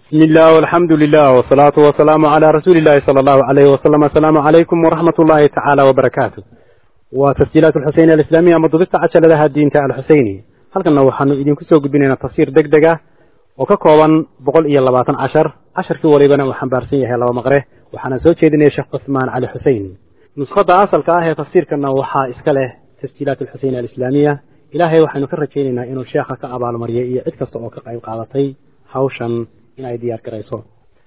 بسم الله والحمد لله والصلاة والسلام على رسول الله صلى الله عليه وسلم السلام عليكم ورحمة الله تعالى وبركاته وتسجيلات الحسين الإسلامية مضبطة عشان لها الدين تعالى الحسيني هل كنا وحنو إذن كسو قدبنا تفسير دق دقة وككوبا بقول إيا اللباتن عشر عشر كي وليبنا وحن بارسية هلا ومغره وحنا سوى شيدنا شيخ عثمان علي حسين نسخة أصل كاهي تفسير كنا وحا إسكاله تسجيلات الحسين الإسلامية إلهي وحن كرجيننا إنه الشيخ كأبا المريئية إذكست أو كقايم قادتي hawshan in ay diyaar garayso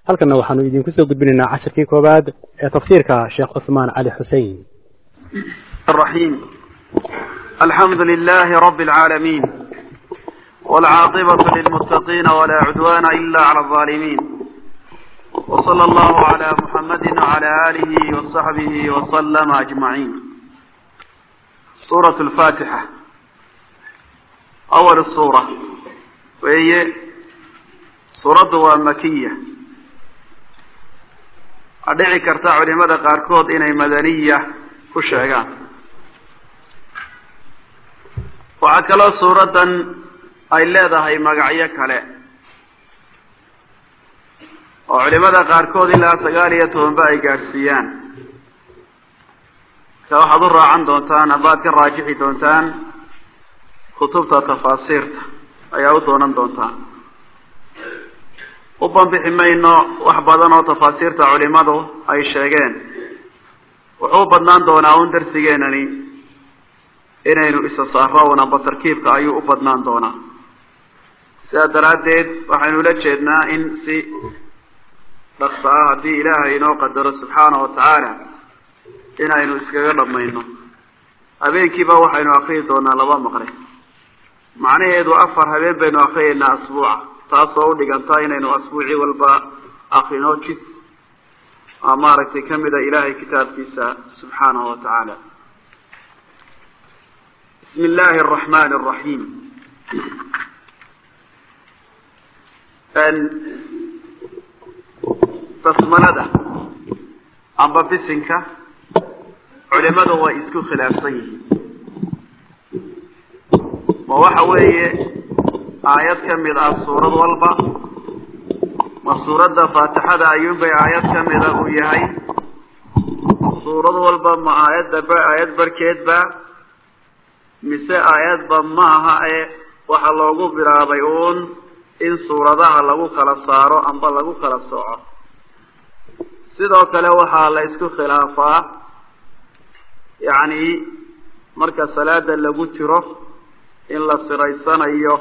halkanna waxaanu idinku soo gudbinaynaa casharkii koowaad ee tafsiirka sheekh cuثmaan cali xusein الرحيم الحمد لله رب العالمين والعاقبة للمتقين ولا عدوان إلا على الظالمين وصلى الله على محمد وعلى آله وصحبه وسلم أجمعين سورة الفاتحة أول السورة وهي suuraddu waa makiya a dhici karta culimada qaarkood inay madaniya ku sheegaan. Waxaa kaloo suuraddan ay leedahay magacyo kale. Oo culimada qaarkood ilaa sagaal iyo tobanba ay gaadhsiiyaan marka waxaad u raacan doontaan abaad ka raajixi doontaan kutubta tafaasiirta ayaa u doonan doontaan u banbixi mayno wax badan oo tafaasiirta culimadu ay sheegeen. Wuxuu badnaan doonaa un darsigeenani inaynu isa saaro unaba tarkiibka ayuu u badnaan doonaa. Sidaa daraaddeed waxaynu ula jeednaa in si dhaqsa ah haddii ilaahay inoo qadaro subxaana wa tacaala inaynu iskaga dhamayno habeenkiiba waxaynu akriyi doonaa laba maqre macnaheedu afar habeen baynu akriyaynaa asbuuca taasoo udhiganta inaynu asbuuci walba akrino jid. Aa maaragtay kamida ilahay kitaabkiisa subxaanahu wa tacaala. Bismi illaahi araxmani araxiim basmalada amba bisinka culimadu way isku khilaafsan yihiin. Ma waxa weeye aayad ka mid ah suurad walba. Ma suuradda faatixada ayuunbay aayad ka mida uu yahay. Suurad walba ma aayadda aayad barhkeedba mise aayadba ma aha ee waxa loogu bilaabay uun in suuradaha lagu kala saaro amba lagu kala sooco sidoo kale waxaa la isku khilaafaa yacni marka salaada lagu jiro in la siraysanayo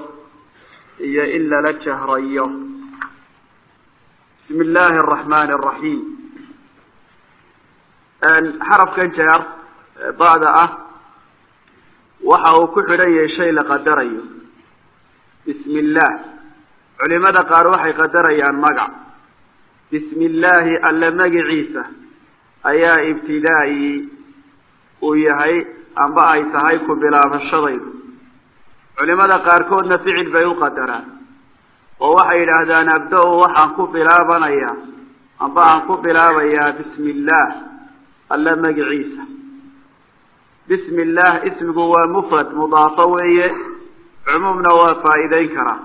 iyo in lala jahrayo. Bismi illaahi araxmani araxiim xarafkan jeer bacda ah waxa uu ku xidhan yahay shay la qadarayo. Bismi illaah culimada qaar waxay qadarayaan magac. Bismi illaahi alle magiciisa ayaa ibtidaa'i uu yahay amba ay tahay ku bilaabashadaydu culimada qaarkoodna ficil bay u qadaraan. Oo waxay yidhaahdaan abda-u waxaan ku bilaabanayaa amba aan ku bilaabayaa bismi illaah alla magiciisa. Bismi illaah ismigu waa mufrad mudaafo weeye cumuumna waa faa'iideyn karaa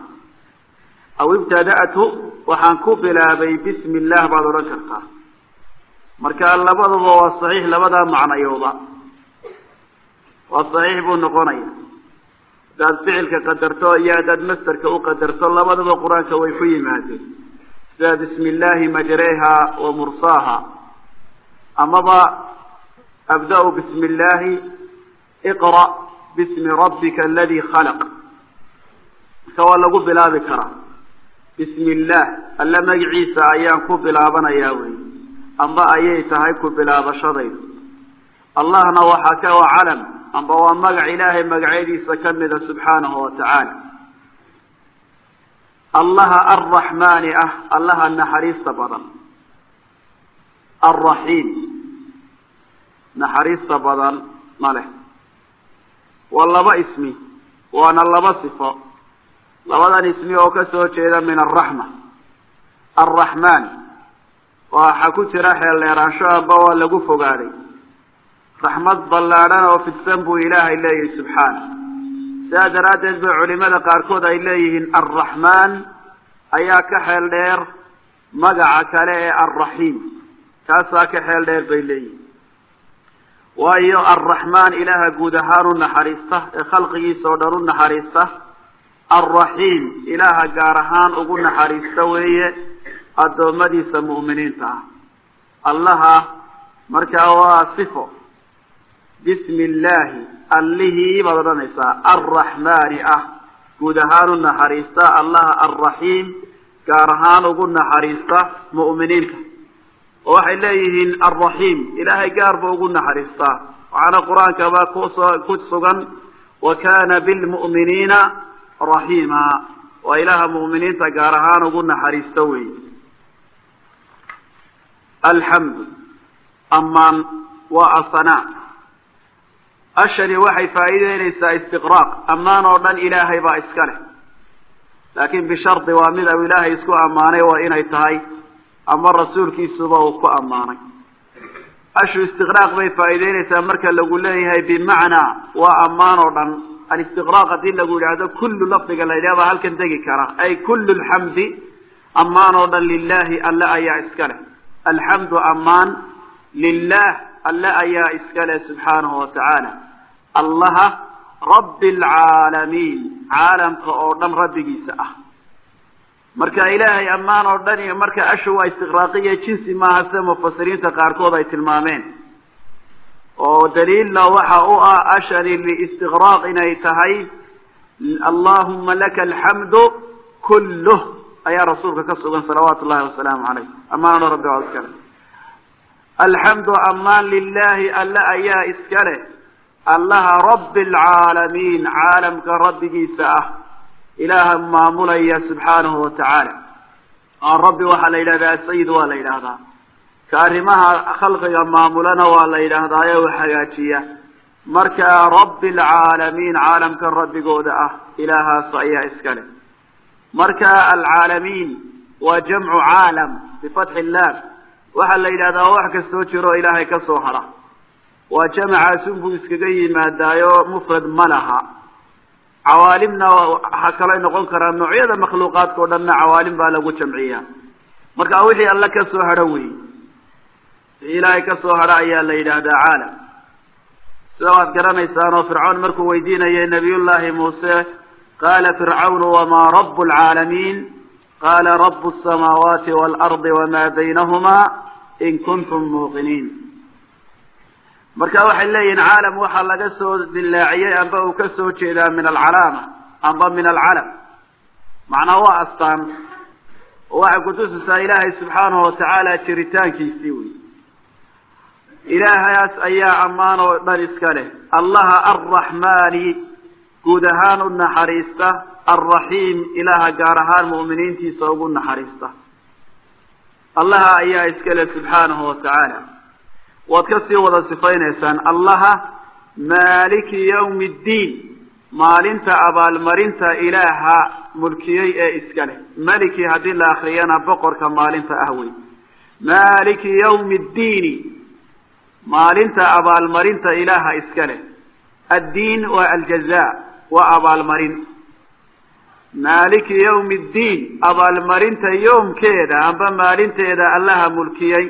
aw ibtada'tu waxaan ku bilaabay bismi illaah baad odhan kartaa. Marka labaduba waa saxiix labadaa macnayooba. Waa saxiix buu noqonaya hadaad ficilka qadarto iyo haddaad masderka u qadarto labadaba qur'aanka way ku yimaadeen. Sida bismi illaahi majreha wa mursaaha amaba abda-u bismi illaahi iqra' bismi rabbika aladi khalaq. Marka waa lagu bilaabi karaa. Bismi illaah alla magiciisa ayaan ku bilaabanayaa wey amba ayay tahay ku bilaabashadaydu. Allahna waxaa ka waa calam amba waa magac ilaahay magacyadiisa kamida subxaanahu wa tacaala. Allaha arraxmaani ah allaha naxariista badan. Alraxiim naxariista badan ma leh. Waa laba ismi waana laba sifo. Labadan ismi oo ka soo jeeda min alraxma alraxmaan waxaa ku jira xeeldheeraansho amba waa lagu fogaaday raxmad ballaadhan oo fidsan buu ilaahay leeyahay subxaana sidaa daraaddeed bay culimada qaarkood ay leeyihiin alraxmaan ayaa ka xeel dheer magaca kale ee alraxiim kaasaa ka xeel dheer bay leeyihiin waayo alraxmaan ilaaha guud ahaan u naxariista ee khalqigiisa oo dhan u naxariista alraxiim ilaaha gaar ahaan ugu naxariista weeye addoommadiisa mu'miniinta ah. Allaha markaa waa sifo bismi illaahi allihii baad odhanaysaa alraxmaani ah. Guud ahaan u naxariista allaha alraxiim gaar ahaan ugu naxariista mu'miniinta. Oo waxay leeyihiin alraxiim ilaahay gaar buu ugu naxariistaa waxaana qur'aankaba ku soo ku sugan wa kana bilmu'miniina raxiima waa ilaaha mu'miniinta gaar ahaan ugu naxariista wey alxamdu amaan waa asanaa ashani waxay faa'iideynaysaa istiqraaq. Ammaan oo dhan ilaahay baa iska leh. Laakin bishardi waa mid au ilaahay isku ammaanay waa inay tahay. Ama rasuulkiisuba uu ku ammaanay. Ashu istiqraaq bay faa'iideynaysaa marka lagu leeyahay bimacnaa waa ammaan oo dhan. Alistiqraaq haddii lagu yidhaahdo kullu lafdiga la yidhahda halkan degi kara. Ay kullu lxamdi ammaan oo dhan lilahi alle ayaa iska leh. Alxamdu amaan lilah alle ayaa iska leh subxaanahu watacaala allaha rabbi alcaalamiin caalamka oo dhan rabbigiisa ah. Marka ilaahay ammaan oo dhan iyo marka ashu waa istiqraaqiya jinsi maaha sida mufasiriinta qaarkood ay tilmaameen. Oo daliilna waxa u ah ashani liistiqraaq inay tahay allahuma laka alxamdu kulluh ayaa rasuulka ka sugan salawaatu llahi wasalaamu calayh. Ammaan o dhan rabbi waa iska leh alxamdu amaan lilahi alle ayaa iska leh. Allaha rabbi alcaalamiin caalamka rabbigiisa ah. Ilaaha maamulaya subxaanahu watacaala rabbi waxaa la yidhahdaa sayid waa la yidhaahdaa. Ka arrimaha khalqiga maamulana waa la yidhaahdaayo u hagaajiya. Marka rabbi alcaalamiin caalamka rabbigooda ah ilaahaas ayaa iska leh. Marka alcaalamiin waa jamcu caalam bifatxi illaam waxaa la yidhahdaa wax kastoo jiro ilaahay ka soo hara. Waa jamacaasun buu iskaga yimaadaayo mufrad ma laha. Cawaalimna waxaa kalay noqon karaa noocyada makhluuqaadka o dhanna cawaalim baa lagu jamciya marka wixii alle ka soo hadho wey wixii ilaahay ka soo hadho ayaa la yidhaahdaa caalam. Sida waad garanaysaan oo fircawn markuu weydiinayay nabiyullaahi muuse qaala fircawnu wamaa rabu lcaalamiin qaala rabu samaawaati waalardi wamaa baynahuma in kuntum muuqiniin marka waxay leeyihiin caalam waxaa laga soo dilaaciyey amba uu ka soo jeedaa min alcalaama amba min alcalam macnaa waa astaan oo waxay kutusaysaa ilaahay subxaanahu watacaala jiritaankiisii wey ilaahaas ayaa ammaan oo dhan iska leh allaha alraxmaani guud ahaan u naxariista alraxiim ilaaha gaar ahaan mu'miniintiisa ugu naxariista allaha ayaa iska leh subxaanahu watacaala waad ka sii wada sifaynaysaan allaha maaliki yawmi ddiin maalinta abaalmarinta ilaaha mulkiyey ee iska leh maliki haddii la akriyana boqorka maalinta ah wey maaliki yawmi ddiini maalinta abaalmarinta ilaaha iska leh addiin waa aljaza waa abaalmarin maaliki yawmi ddiin abaalmarinta yowmkeeda amba maalinteeda allaha mulkiyey.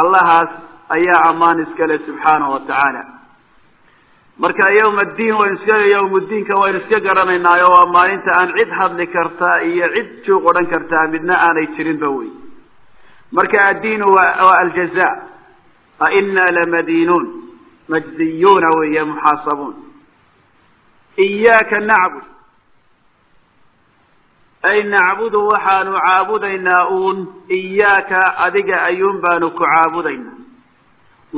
Allahaas ayaa ammaan iska leh subxaanahu watacaala marka yawma addiin waynu iska yawmuddiinka waynu iska garanaynaayo waa maalinta aan cid hadli kartaa iyo cid juuq odhan kartaa midna aanay jirinba wey. Marka addiinu waa aljaza aina lamadiinuun majziyuuna weeye muxaasabuun. Iyaaka nacbud ay nacbudu waxaanu caabudaynaa uun iyaaka adiga ayuun baanu ku caabudaynaa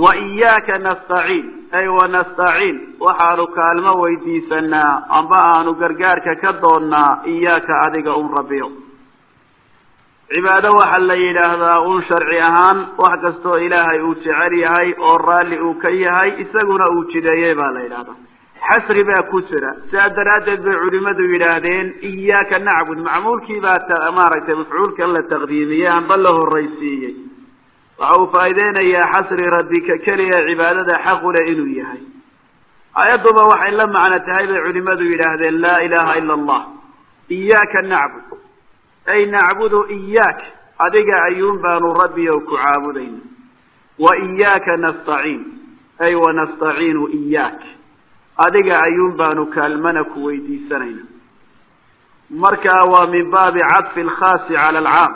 wa iyaaka nastaciin ay wanastaciin waxaanu kaalmo weydiisanaa amba aanu gargaarka ka doonnaa iyaaka adiga un rabbiyo cibaado waxaa la yidhaahdaa uun sharci ahaan wax kastoo ilaahay uu jecel yahay oo raalli uu ka yahay isaguna uu jideeyey baa la yidhahdaa xasri baa ku jira. Sidaa daraaddeed bay culimadu yidhaahdeen iyaaka nacbud. Macmuulkii baa maaragtay mafcuulkan la taqdiimiyey amba la horraysiiyey. Waxa uu faa'iideynayaa xasri rabbika keliya cibaadada xaqule inuu yahay. Aayadduba waxay la macno tahay bay culimadu yidhaahdeen laa ilaha ila allah. Iyaaka nacbud. Ay nacbudu iyaak adiga ayuun baanu rabbiyow ku caabudayna. Wa iyaaka nastaciin. Ay wanastaciinu iyaak adiga ayuun baanu kaalmana ku weydiisanayna. Marka waa min baabi cadfi alkhaasi cala alcaam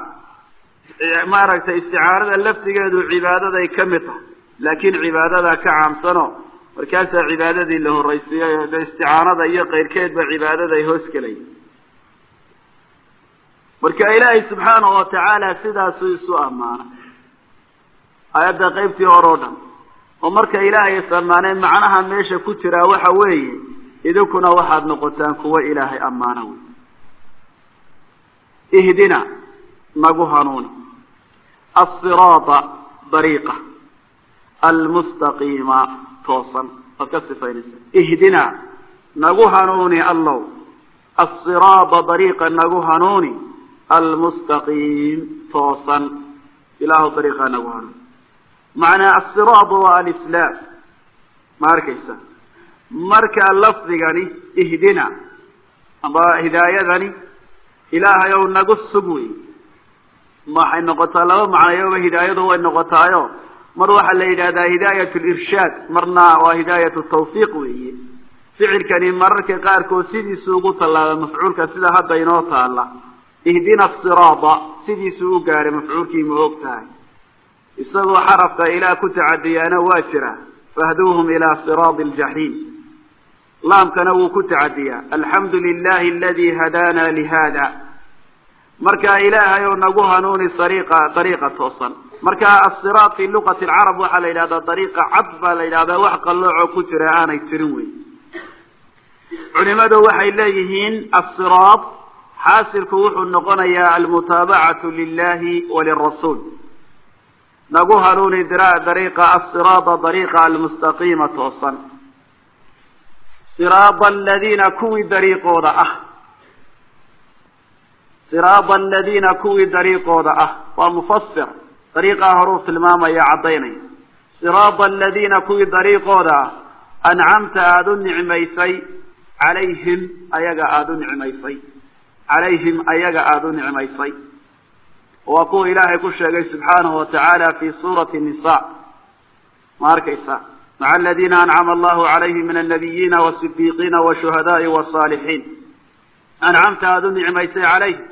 maaragtay isticaarada laftigeedu cibaadaday ka mid tahay laakiin cibaadadaa ka caamsano markaasaa cibaadadii la horraysiiyey oo de isticaanada iyo keyrkeedba cibaadaday hoos gelay. Marka ilaahay subxaanahu watacaala sidaasuu isu ammaanay aayadda qaybtii hore o dhan oo marka ilaahay ammaanay macnaha meesha ku jiraa waxa weeye idinkuna waxaad noqotaan kuwa ilaahay ammaana wey ihdina nagu hanuuni asiraata dariiqa. Almustaqiima toosan. Waad ka sifaynaysa ihdina nagu hanuuni allow. Asiraada dariiqa nagu hanuuni. Almustaqiim toosan. Ilaahu dariiqaa nagu hanuuni macnaa asiraad waa alislaam. Ma arkaysa? Marka lafdigani ihdina amba hidaayadani ilaahay ow nagu sug wey waxay noqotaa laba macnayoba hidaayadu way noqotaayo. Mar waxaa la yidhahdaa hidaayat lirshaad marna waa hidaayat tawfiiq weeye. Ficilkani mararka qaarkood sidiisu ugu tallaaba mafcuulka sida hadda inoo taala ihdina siraada sidiisuu u gaadhay mafcuulkii ma og tahay isagoo xarafka ilaah ku tacadiyaana waa jira. Fahduuhum ilaa siraadi aljaxiim laamkana wuu ku tacadiyaa. Alxamdu lilahi aladi hadaana lihada marka ilaahay oo nagu hanuuni ariiqa dariiqa toosan. Marka asiraat fi luqati alcarab waxaa la yidhahdaa dariiqa cad baa la yidhahdaa wax qallooco ku jira aanay jirin wey culimadu waxay leeyihiin asiraat xaasilku wuxuu noqonayaa almutaabacatu lilahi walirasuul nagu hanuuni dariiqa asiraada dariiqa almustaqiima toosan. Siraada aladiina kuwii dariiqooda ah. Siraada aladiina kuwii dariiqooda ah. Waa mufasir dariiqaa horuu tilmaamaya caddaynaya siraada aladiina kuwii dariiqooda. Ah ancamta aada u nicmaysay calayhim ayaga aada u nicmaysay. Calayhim ayaga aada u nicmaysay waa kuwa ilaahay ku sheegay subxaanahu watacaala fi suurati nisa ma arkaysa maca aladiina ancama allahu calayhim min annabiyiina wasidiiqiina washuhadaai wasaalixiin ancamta aada u nicmaysay calayhim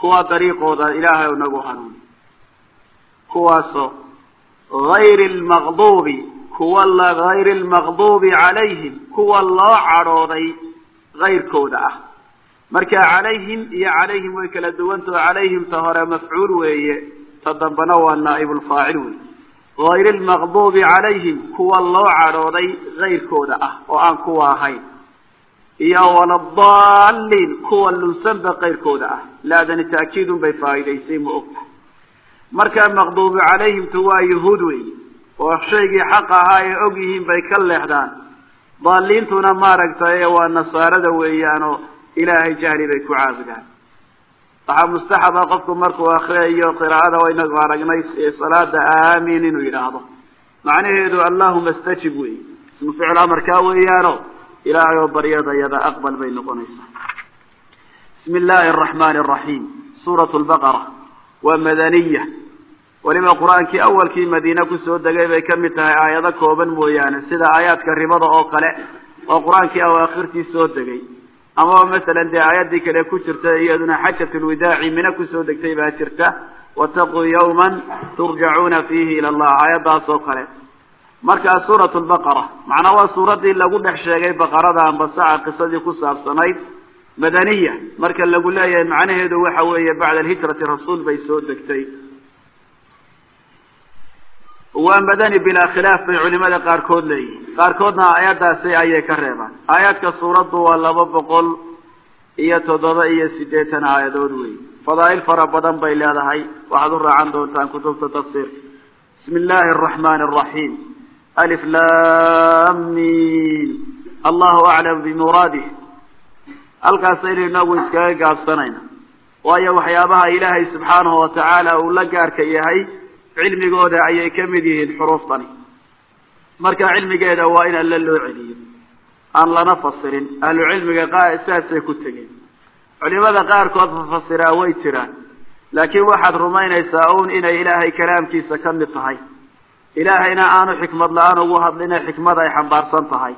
kuwa dariiqooda ilaahay nagu hanuuni kuwaasoo hayri lmaqduubi kuwa hayri lmaqduubi calayhim kuwa loo cadhooday hayrkooda ah marka calayhim iyo calayhim way kala duwantao calayhim ta hore mafcuul weeye ta dambena waa naa'ibulfaacil wey hayri lmaqduubi calayhim kuwa loo cadhooday hayrkooda ah oo aan kuwa ahayn. Iyo waladaliin kuwa lunsanba kayrkooda ah. Laadani taakiidun bay faa'idaysay ma ogtahay marka maqduubu calayhimtu waa yuhuud wey oo shaygii xaq ahaa ee og yihiin bay ka leexdaan. Daaliintuna maaragtay waa nasaarada weeyaanoo ilaahay jahli bay ku caabudaan waxaa mustaxaba qofku markuu akriyayo qiraa'ada waynagu aragnay salaada aamin inuu yidhaahdo. Macnaheedu allahuma stajib wey ismu ficil amarkaa weeyaano ilaahay oo baryadayada aqbal bay noqonaysaa. Bismi illaahi araxmaani araxiim suurat lbaqara waa madaniya weliba qur'aankii awalkii madiine ku soo degay bay ka mid tahay aayado kooban mooyaane sida aayaadka ribada oo kale oo qur'aankii awaakhirtii soo degay amaba masalan dee aayaddii kale ku jirta iyaduna xajat lwidaaci mina ku soo degtay baa jirta wataquu yawman turjacuuna fiihi ila allah aayaddaas oo kale markaa suurat lbaqara macnaa waa suuraddii lagu dhex sheegay baqarada ambasaca qisadii ku saabsanayd madaniya marka lagu leeyahay macnaheedu waxa weeye bacda alhijrati rasuul bay soo degtay waa madani bilaa khilaaf bay culimada qaarkood leeyihiin qaarkoodna aayaddaasi ayay ka reebaan. Aayaadka suuraddu waa laba boqol iyo toddoba iyo siddeetan aayadood wey fadaa'il fara badan bay leedahay. Waxaad u raacan doontaan kutubta tafsiir. Bismi illaahi araxmaani araxiim alif mim allahu aclam bimuraadih. Halkaasaynu inagu iskaga gaabsanayna waayo waxyaabaha ilaahay subxaanahu watacaala uu la gaarka yahay cilmigooda ayay ka mid yihiin xuruuftani. Marka cilmigeeda waa in alla loo celiyo aan lana fasirin ahlu cilmiga qa saasay ku tegeen. Culimada qaarkood fafasiraa way jiraan laakiin waxaad rumaynaysaa un inay ilaahay kalaamkiisa ka mid tahay. Ilaahayna aanu xikmad la'aan ugu hadline xikmad ay xambaarsan tahay.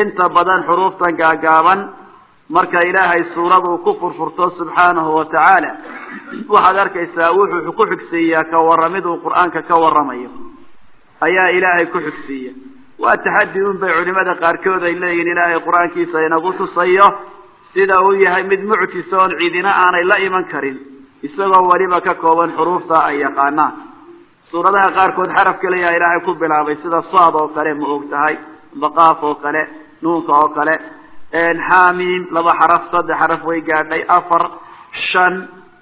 Inta badan xuruuftan gaagaaban marka ilaahay suuradu ku furfurto subxaanahu wa tacaala waxaad arkaysaa wuxuu ku xigsiiyaa ka warramid uu qur'aanka ka warramayo ayaa ilaahay ku xigsiiya. Waa taxaddi un bay culimada qaarkood ay leeyihiin ilaahay qur'aankiisa inagu tusayo sida uu yahay mid mucjisa oon ciidina aanay la iman karin isagoo weliba ka kooban xuruufta ay yaqaanaan. Suuradaha qaarkood xaraf keliyaa ilaahay ku bilaabay sida saad oo kale ma og tahay baqaaf oo kale nuunka oo kale xaamiim laba xaraf saddex xaraf way gaadhay. Afar shan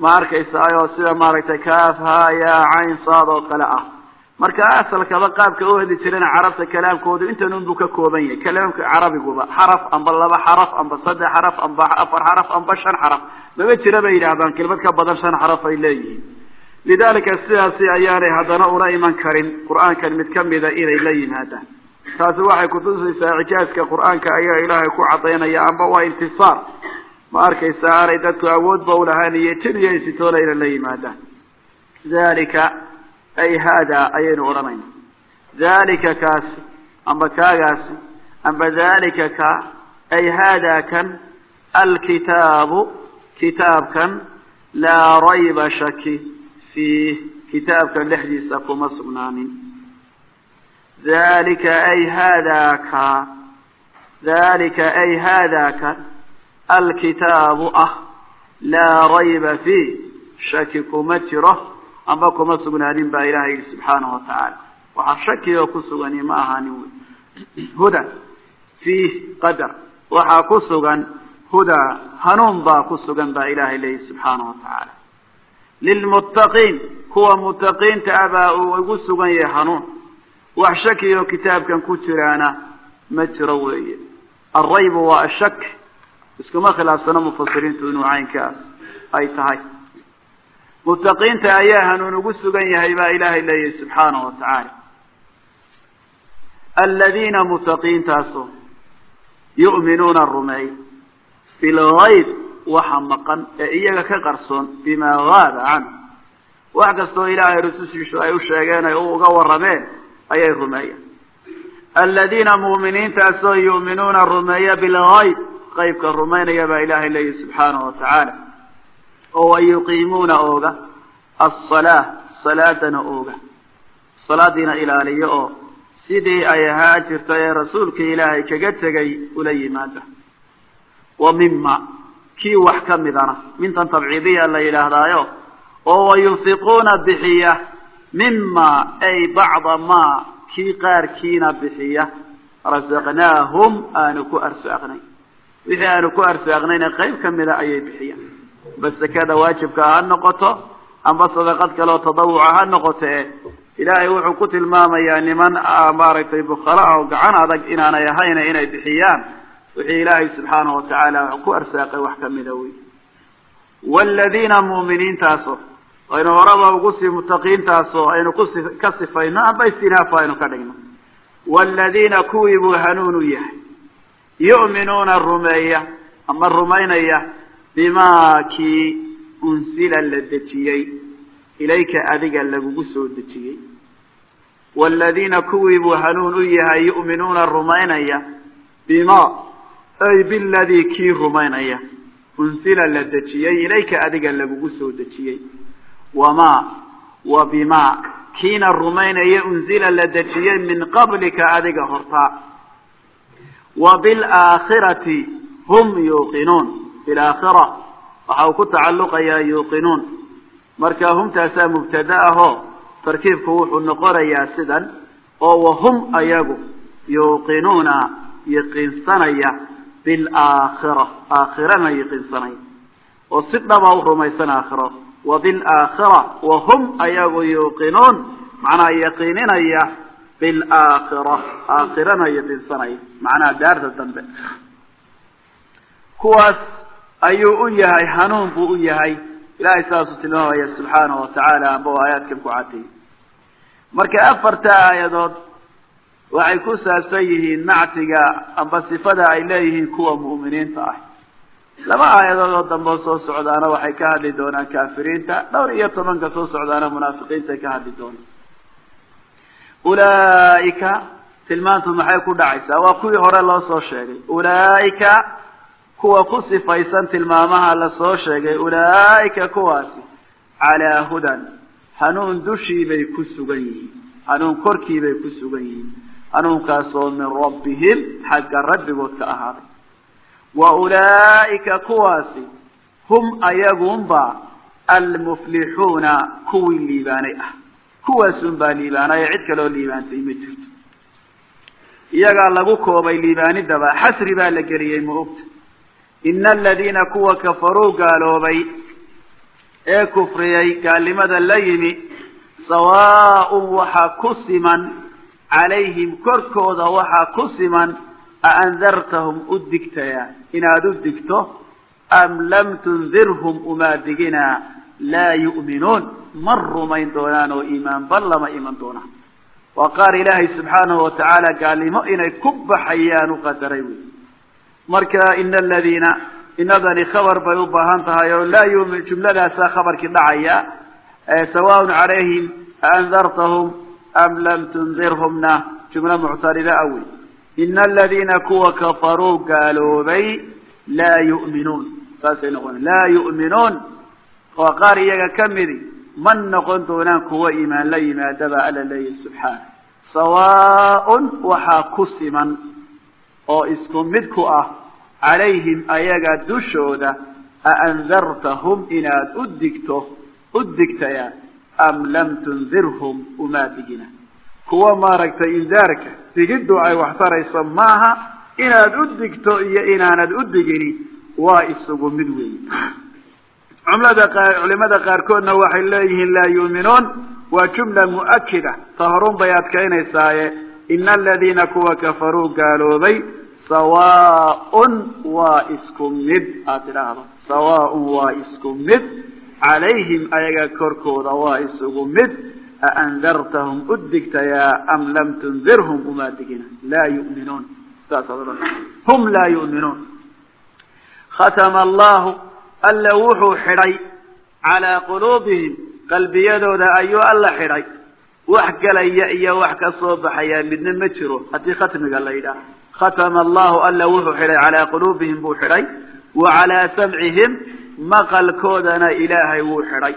ma arkaysaayoo sida maaragtay kaaf ha ya cayn saad oo kale ah. Marka asalkaba qaabka u heli jirana carabta kalaamkoodu intan unbuu ka kooban yahay. Kalaamka carabiguba xaraf amba laba xaraf amba saddex xaraf amba afar xaraf amba shan xaraf. Maba jira bay yidhaahdaan kelmad ka badan shan xaraf ay leeyihiin. Lidalika sidaasi ayaanay haddana una iman karin. Qur'aankan mid kamida inay la yimaadaan taasi waxay kutusaysaa icjaaska qur'aanka ayaa ilaahay ku cadaynaya amba waa intisaar. Ma arkaysa aanay dadku awoodba ulahaan iyo jin iyo insitoona inay la yimaadaan. Dalika ay hada ayaynu odhanayna dalika kaasi amba kaagaasi amba dalika ka ay hada kan alkitaabu kitaabkan laa rayba shaki fiih. Kitaabkan dhexdiisa kuma sugnaanin dalika ay hada ka dalika ay hada ka alkitaabu ah laa rayba fiih shaki kuma jiro amba kuma sugnaanin baa ilahay yihi subxaanahu watacaala waxaa shaki oo ku sugani ma ahaanin wy huda fiih qadar waxaa ku sugan hudaa hanuun baa ku sugan baa ilahay leeyihi subxaanahu watacaala lilmuttaqiin kuwa muttaqiinta baa uu igu sugan yahay hanuun wax shaki oo kitaabkan ku jiraana ma jiro weeye. Alraybu waa ashak iskuma khilaafsano mufasiriintu inuu caynkaas ay tahay. Muttaqiinta ayaa hanuun ugu sugan yahay baa ilaahay leeyahay subxaanahu wa tacaala. Aladiina muttaqiintaaso yu'minuuna rumeey. Bilgayb waxa maqan ee iyaga ka qarsoon bimaa gaaba canhu. Wax kastoo ilaahay rusushiisu ay u sheegeen ay uga warrameen ayay rumeeyeen aladiina mu'miniintaasoo yu'minuuna rumeeya bilgayb qaybka rumaynaya baa ilaahay leeyahy subxaanahu wa tacaala oo wayuqiimuuna ooga. Asalaa salaadana ooga. Salaadiina ilaaliyo oo sidii ay ahaa jirta ee rasuulka ilaahay kaga tegay ula yimaada. Wa mima kii wax ka midana. Mintan tabciidiya la yidhaahdaayo oo wayunfiquuna bixiya mima ay bacda ma kii qaarkiina bixiya rasaqnaahum aanu ku arsaaqnay wixii aanu ku arsaaqnayna qayb kamida ayay bixiyaan amba sekada waajibka ha noqoto amba sadaqad kaleoo tadawuca ha noqote ilaahay wuxuu ku tilmaamayaa niman maaragtay bukala ah oo gacan adag inaanay ahayna inay bixiyaan wixii ilaahay subxaanahu watacaala ku arsaaqay wax kamida wey waaladiina mu'miniintaaso aynu horaba ugu sii mutaqiintaasoo aynu kusi ka sifayno amba istinaafa aynu ka dhigno. Waaladiina kuwii buu hanuun u yahay. Yu'minuuna rumeeya ama rumaynaya bimaa kii unsila la dejiyey. Ilayka adiga lagugu soo dejiyey. Waaladiina kuwii buu hanuun u yahay yu'minuuna rumaynaya bima ay biladii kii rumaynaya. Unsila la dejiyey ilayka adiga lagugu soo dejiyey wamaa wa bimaa kiina rumaynaya unsila la dejiyey min qablika adiga hortaa wa bilaakhirati hum yuuqinuun bilaakhira waxa uu ku tacalluqayaa yuuqinuun marka humtaasaa mubtada ahoo tarkiibku wuxuu noqonayaa sidan oo wahum ayagu yuuqinuuna yaqiinsanaya bilaakhira aakhirana yaqiinsanaya oo si dhaba u rumaysan aakhiro wa bilaakhira wahum ayagu yuuqinuun macnaha yaqiininaya bilaakhira aakhirana yaqiinsanaya macnaha daarta dambe. Kuwaas ayuu u yahay hanuun buu u yahay ilahay saasuu tilmaamaya subxaanahu watacaala amba u aayaadkan ku cadiyay marka afarta aayadood waxay ku saabsan yihiin nactiga amba sifada ay leeyihiin kuwa mu'miniinta ah laba aayadood oo dambe soo socdaana waxay ka hadli doonaan kaafiriinta dhowr iyo tobanka soo socdaana munaafiqiinta ka hadli doonaan. Ulaaika tilmaantu maxay ku dhacaysaa? Waa kuwii hore loo soo sheegay. Ulaaika kuwa ku sifaysan tilmaamaha la soo sheegay. Ulaaika kuwaasi calaa hudan. Hanuun dushiibay ku sugan yihiin. Hanuun korkiibay ku sugan yihiin. Hanuunkaasoo min rabbihim xagga rabbigood ka ahaaday wa ulaa'ika kuwaasi hum ayagunba almuflixuuna kuwii liibaanay ah. Kuwaasun baa liibaanay cid kaloo liibaantay ma jirto. Iyagaa lagu koobay liibaanidaba xasri baa la geliyey ma ogta ina aladiina kuwa kafaruu gaaloobay ee kufriyey gaalnimada la yimi sawaaun waxaa ku siman calayhim korkooda waxaa ku siman aandartahum u digtaya inaad u digto am lam tundirhum umaa diginaa laa yu'minuun ma rumayn doonaan oo iimaanban lama iman doonaan waa qaar ilaahay subxaanahu watacaala gaalnimo inay ku baxayaan u qadaray wey marka ina aladiina inadani khabar bay u baahan tahay oo laa yumin jumladaasaa khabarkii dhacaya sawaaun calayhim aandartahum am lam tundirhumna jumlo muctarida ina aladiina kuwa kafaruu gaaloobay laa yu'minuun saasay noqon laa yu'minuun waa qaar iyaga ka midi ma noqon doonaan kuwa iimaan la yimaadaba alla leeyahy subxaana sawaaun waxaa ku siman oo isku mid ku ah calayhim ayaga dushooda aandartahum inaad u digto u digtaya am lam tundirhum umaa digina kuwa maaragtay indaarka digiddu ay wax tarayso maaha inaad u digto iyo inaanad u digini waa isugu mid weyi cumlada qaar culimada qaarkoodna waxay leeyihiin laa yuuminuun waa jumla mu'akida ta horun bay adkaynaysaaye. Ina aladiina kuwa kafaruu gaaloobay sawaaun waa isku mid. Aad tidhaahdo sawaaun waa isku mid. Calayhim ayaga korkooda waa isugu mid aandartahum u digtayaa am lam tundirhum umaa digina laa yuminuun saasad hum laa yu'minuun khatama allahu alla wuxuu xidhay calaa quluubihim qalbiyadooda ayuu alla xidhay wax gelaya iyo wax ka soo baxaya midna ma jiro haddii khatmiga la yidhaah khatama allahu alla wuxuu xidhay calaa quluubihim buu xidhay wa calaa samcihim maqalkoodana ilaahay wuu xidhay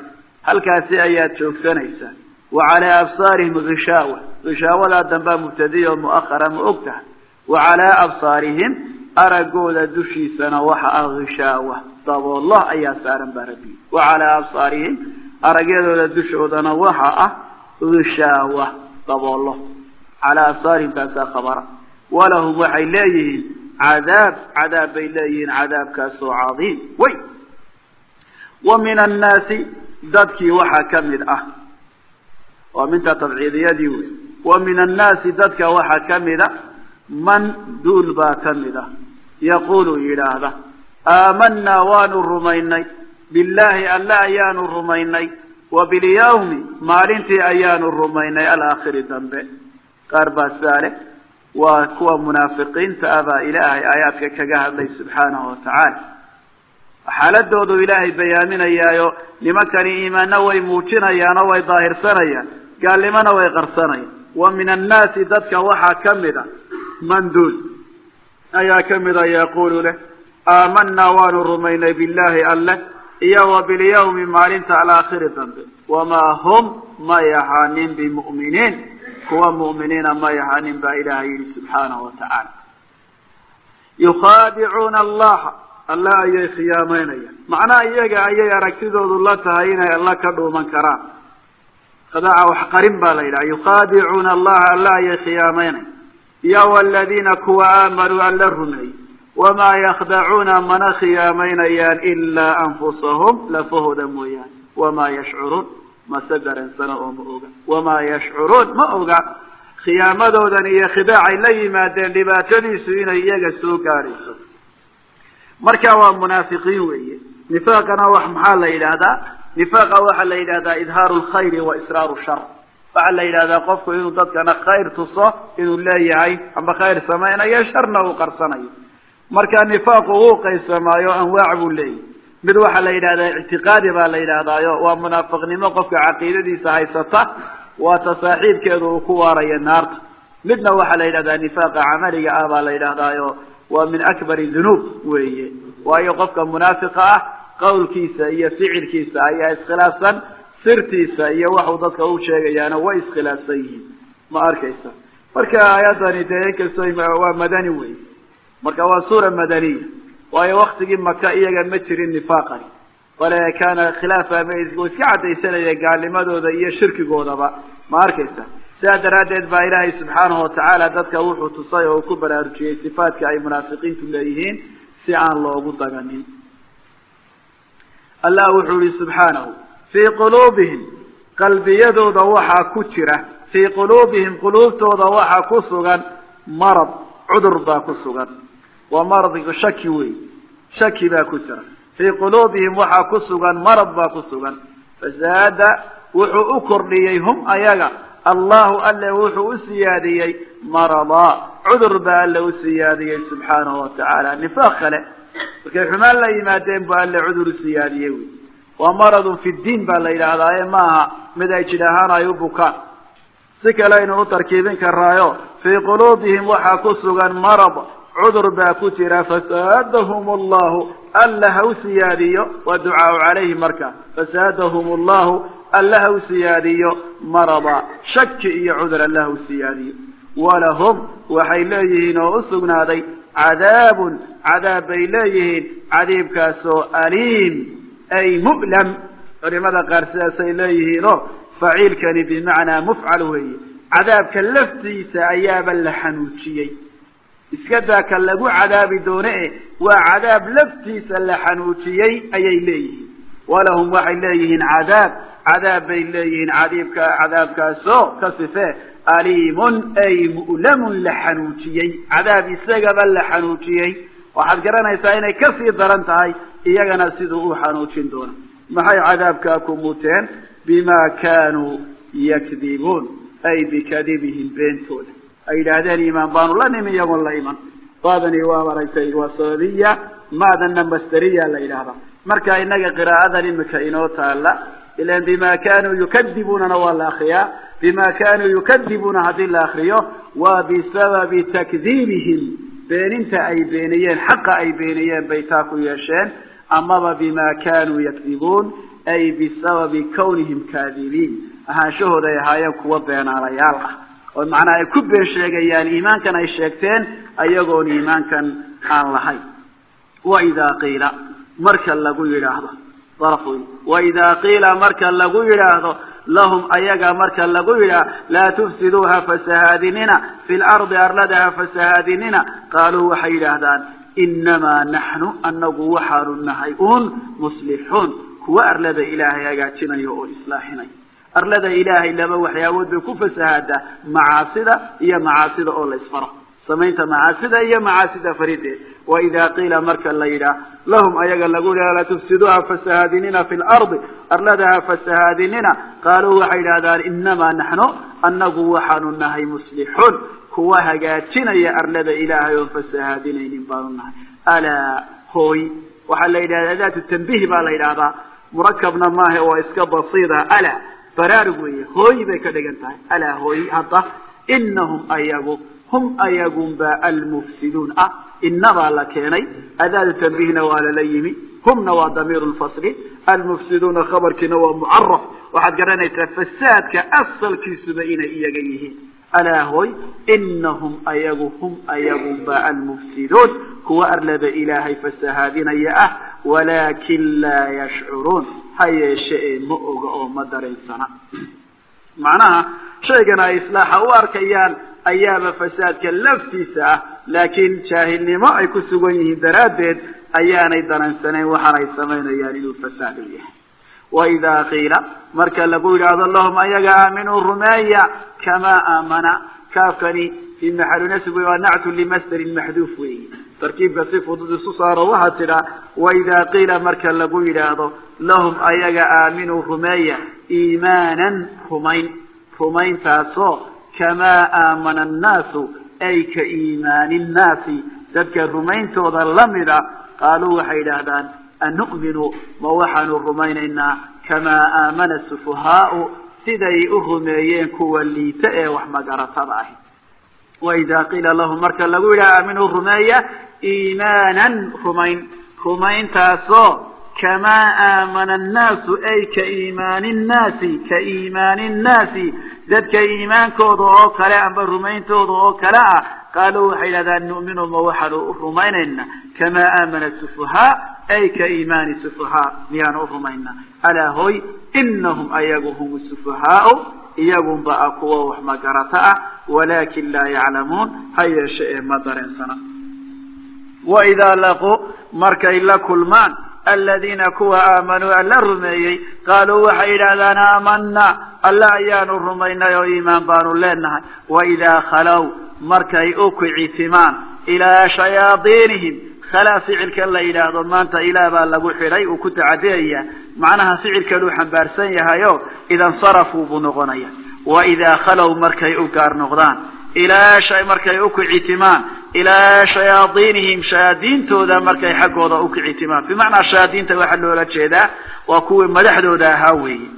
halkaasi ayaad joogsanaysaa calaa absaarihim gishaawa. Gishaawadaa dambaa mubtadiya oo mu'ahara ma og tahay wa calaa absaarihim araggooda dushiisana waxa ah gishaawa. Daboollo ayaa saaran baa rabbi. Wa calaa absaarihim aragyadooda dushoodana waxa ah gishaawa. Daboollo calaa absaarihim taasaa khabara. Walahum waxay leeyihiin cadaab. Cadaab bay leeyihiin cadaabkaasoo cadiim. Way. Wa min annaasi dadkii waxaa ka ah waa minta tabciidiyadii wey wa min annaasi dadka waxaa ka mida man duul baa ka mid ah yaqulu yidhaahda aamanaa waanu rumaynay. Billaahi alle ayaanu rumaynay. Wa bilyawmi maalintii ayaanu rumaynay alaakhiri dambe. Qaar baa saale waa kuwa munaafiqiinta ah baa ilaahay aayaadka kaga hadlay subxaanahu watacaala xaaladoodu ilaahay bayaaminayaayo nimankani iimaanna way muujinayaan oo way daahirsanayaan gaalnimona way qarsanayaan wa min annaasi dadka waxaa ka mid a manduul ayaa ka mida yaqulu leh aamanaa waanu rumaynay billahi alleh iyo wa bilyawmi maalinta alaakhiri dambe. Wamaa hum may ahaanin bimu'miniin. Kuwa mu'miniina may ahaanin baa ilaahay yihi subxaanahu watacaala yukhaadicuuna allaha alle ayay khiyaamaynayaan macnaha iyaga ayay aragtidoodu la tahay inay alla ka dhuuman karaan khadaaca wax qarin baa la yidhaha yukhaadicuuna allaha alle ayay khiyaamaynaya iyo waladiina kuwa aamanuu alla rumeeyey wamaa yakhdacuuna mana khiyaamaynayaan ilaa anfusahum. Lafahooda mooyaane wamaa yashcuruun? Mase dareensana oo ma oga. Wamaa yashcuruun? Ma oga. Khiyaamadoodan iyo khidaacay la yimaadeen dhibaatadiisu inay iyaga soo gaadhayso marka waa munaafiqiin weeye. Nifaaqana wax maxaa la yidhaahdaa nifaaqa waxaa la yidhahdaa idhaaru lkhayri wa israaru shar. Waxaa la yidhahdaa qofku inuu dadkana khayr tuso inuu leeyahay amba khayr samaynayo sharna uu qarsanayo. Marka nifaaqu uu qaysamaayo anwaac buu leeyahy mid waxaa la yidhahdaa ictiqaadi baa la yidhaahdaayo waa munaafiqnimo qofka caqiidadiisa haysata waata saaxiibkeedu uu ku waarayo naarta. Midna waxaa la yidhahdaa nifaaqa camaliga ah baa la yidhahdaayo waa min akbari dunuub weeye. Waayo qofka munaafiqa ah qawlkiisa iyo ficilkiisa ayaa iskhilaafsan sirtiisa iyo waxuu dadka u sheegayaana way iskhilaafsan yihiin. Ma arkaysa? Marka aayadani dee inkastoo waa madani wey. Marka waa suura madaniya waayo waktigii maka iyaga ma jirin nifaaqani bale kaana khilaafa way iska caddaysanaya gaalnimadooda iyo shirkigoodaba. Ma arkaysa? Sidaa daraaddeed baa ilaahay subxaanahu watacaala dadka wuxuu tusay oo ku baraarujiyey sifaadka ay munaafiqiintu leeyihiin si aan loogu daganin allah wuxuu yihi subxaanahu fii quluubihim qalbiyadooda waxaa ku jira. Fii quluubihim quluubtooda waxaa ku sugan marad cudur baa ku sugan. Waa maradiga shaki wey shaki baa ku jira. Fii quluubihim waxaa ku sugan marad baa ku sugan. Fasaada wuxuu u kordhiyey hum ayaga. Allahu alle wuxuu u siyaadiyey maradaa cudur baa alle u siyaadiyey subxaanahu watacaala nifaaq kale markay xumaan la yimaadeen bu alle cudur u siyaadiyey wy waa maradun fi diin baa la yidhaahdaa e maaha mid ay jid ahaan ay u bukaan. Si kale aynu u tarkiibin karaayo fii quluubihim waxaa ku sugan marad cudur baa ku jira fasaadahum allahu alla ha u siyaadiyo waa ducaau calayhi marka fasaadahum allahu alla ha u siyaadiyo marada shaki iyo cudur alla ha u siyaadiyo. Walahum waxay leeyihiin oo u sugnaaday cadaabun cadaab bay leeyihiin cadiibkaasoo aliim ay mu'lam culimada qaar sidaasay leeyihiin oo faciilkani bimacnaa mufcal weeye. Cadaabka laftiisa ayaaba la xanuujiyey. Iska daa ka lagu cadaabi doone e waa cadaab laftiisa la xanuujiyey ayay leeyihiin. Walahum waxay leeyihiin cadaab cadaab bay leeyihiin cadiibka cadaabkaasoo ka sifee aliimun ay mu'lamun la xanuujiyey. Cadaab isagaba la xanuujiyey. Waxaad garanaysaa inay ka sii daran tahay iyagana siduu u xanuujin doono maxay cadaabkaa ku muteen? Bima kaanuu yakdibuun. Ay bikadibihim beentooda. Ay yidhaahdeen imaan baanu la nimi iyagoon la iman. Baadani waa aragtay waa sababiya maadana masderiya la yidhaahdaa marka inaga qiraa'adan imika inoo taala ilan bima kanuu yukadibunana waa la akriyaa bima kanuu yukadibuuna haddii la akriyo waa bisababi takdibihim beeninta ay beeniyeen xaqa ay beeniyeen bay taa ku yeesheen amaba bima kanuu yakdibuun ay bisababi kawnihim kaadibiin ahaanshahooda ay ahaayeen kuwa beenaalayaal ah oo macnaha ay ku been sheegayaan iimaankan ay sheegteen ayagoon iimaankan aan lahayn waidaa qiila marka lagu yidhaahdo. Waidaa qiila marka lagu yidhaahdo. Lahum ayaga marka lagu yidhaah laa tufsiduu ha fasahaadinina fi lardi arlada ha fasahaadinina. Qaaluu waxay yidhaahdaan inamaa naxnu anagu waxaanu nahay un muslixuun. Kuwa arlada ilaahay hagaajinaya oo islaaxinaya arlada ilaahay laba waxyaabood bay ku fasahaadaa macaasida iyo macaasida oo la isfaro. Samaynta macaasida iyo macaasida farideed waidaa qiila marka la yidhaah lahum ayaga lagu laa tufsiduuha fasahaadinina fi lardi arlada ha fasahaadinina qaaluu waxay yidhahdaan inamaa naxnu anagu waxaanu nahay muslixuun. Kuwa hagaajinaya arlada ilaahay oon fasahaadinaynin baanu nahay. Alaa hooy. Waxaa la yidhahda adaatu tanbiih baa la yidhahdaa murakabna maaha waa iska basiida. Ala baraarug weeye. Hooy bay ka dhigan tahay. Alaa hooy hadda. Inahum ayagu hum ayagunba almufsiduun. Ah inabaa la keenay adaadu tanbiihna waa lala yimi humna waa damiiru lfasli almufsiduuna khabarkiina waa mucaraf waxaad garanaysaa fasaadka asalkiisuba inay iyaga yihiin alaa hooy inahum ayagu hum ayagunba almufsiduun kuwa arlada ilaahay fasahaadinaya ah walaakin laa yashcuruun ha yeeshe ee ma oga oo ma dareensana macnaha shaygan ay islaaxa u arkayaan ayaaba fasaadka laftiisa ah laakiin jaahilnimo ay ku sugan yihiin daraaddeed ayaanay dareensanayn waxaanay samaynayaan inuu fasaad u yahay. Waidaa qiila marka lagu yidhaahdo lahum ayaga aaminuu rumeeya kamaa aamana. Kaafkani fi maxalu nasb waa nactu limasdarin maxduuf weeyi. Tarkiibka si fudud isu saaro waxaa tidhaa waidaa qiila marka lagu yidhaahdo lahum ayaga aaminuu rumeeya iimaanan rumayn. Rumayntaasoo kamaa aamana annaasu ay ka iimaani nnaasi dadka rumayntooda lamida qaaluu waxay yidhaahdaan anu'minu ma waxaanu rumaynaynaa kamaa aamana sufahaau siday u rumeeyeen kuwa liita ee wax magaratada ahi waidaa qiila lahum marka lagu yidhaha aaminuu rumeeya iimaanan rumayn rumayntaasoo kamaa aamana annaasu ay ka iimaani nnaasi ka iimaani nnaasi dadka iimaankooda oo kale amba rumayntooda oo kale ah qaaluu waxay yidhahdaan nu'minu ma waxaanu u rumaynaynaa kamaa aamana sufahaa ay ka iimaani sufahaa miyaanu u rumaynaa alaa hoy inahum ayagu hum sufahaau iyagunba a kuwa wax magarata ah walaakin laa yaclamuun ha yeeshe ee ma dareensana waidaa laquu markay la kulmaan aladiina kuwa aamanuu alla rumeeyey qaaluu waxay yidhaahdaan aamanaa alla ayaanu rumaynay oo iimaan baanu leenahay. Waidaa khalow markay u kicitimaan ilaa shayaadiinihim khalaa ficilkan la yidhaahdo maanta ilaah baa lagu xidhay uu ku tacadiyaya macnaha ficilkanuu xambaarsan yahayo idansarafuu buu noqonaya waidaa khalow markay u gaar noqdaan ilaa markay u kicitimaan ilaa shayaadiinihim shayaadiintooda markay xaggooda u kicitimaan. Bimacnaa shayaadiinta waxaa loola jeedaa waa kuwii madaxdooda ahaa weeye.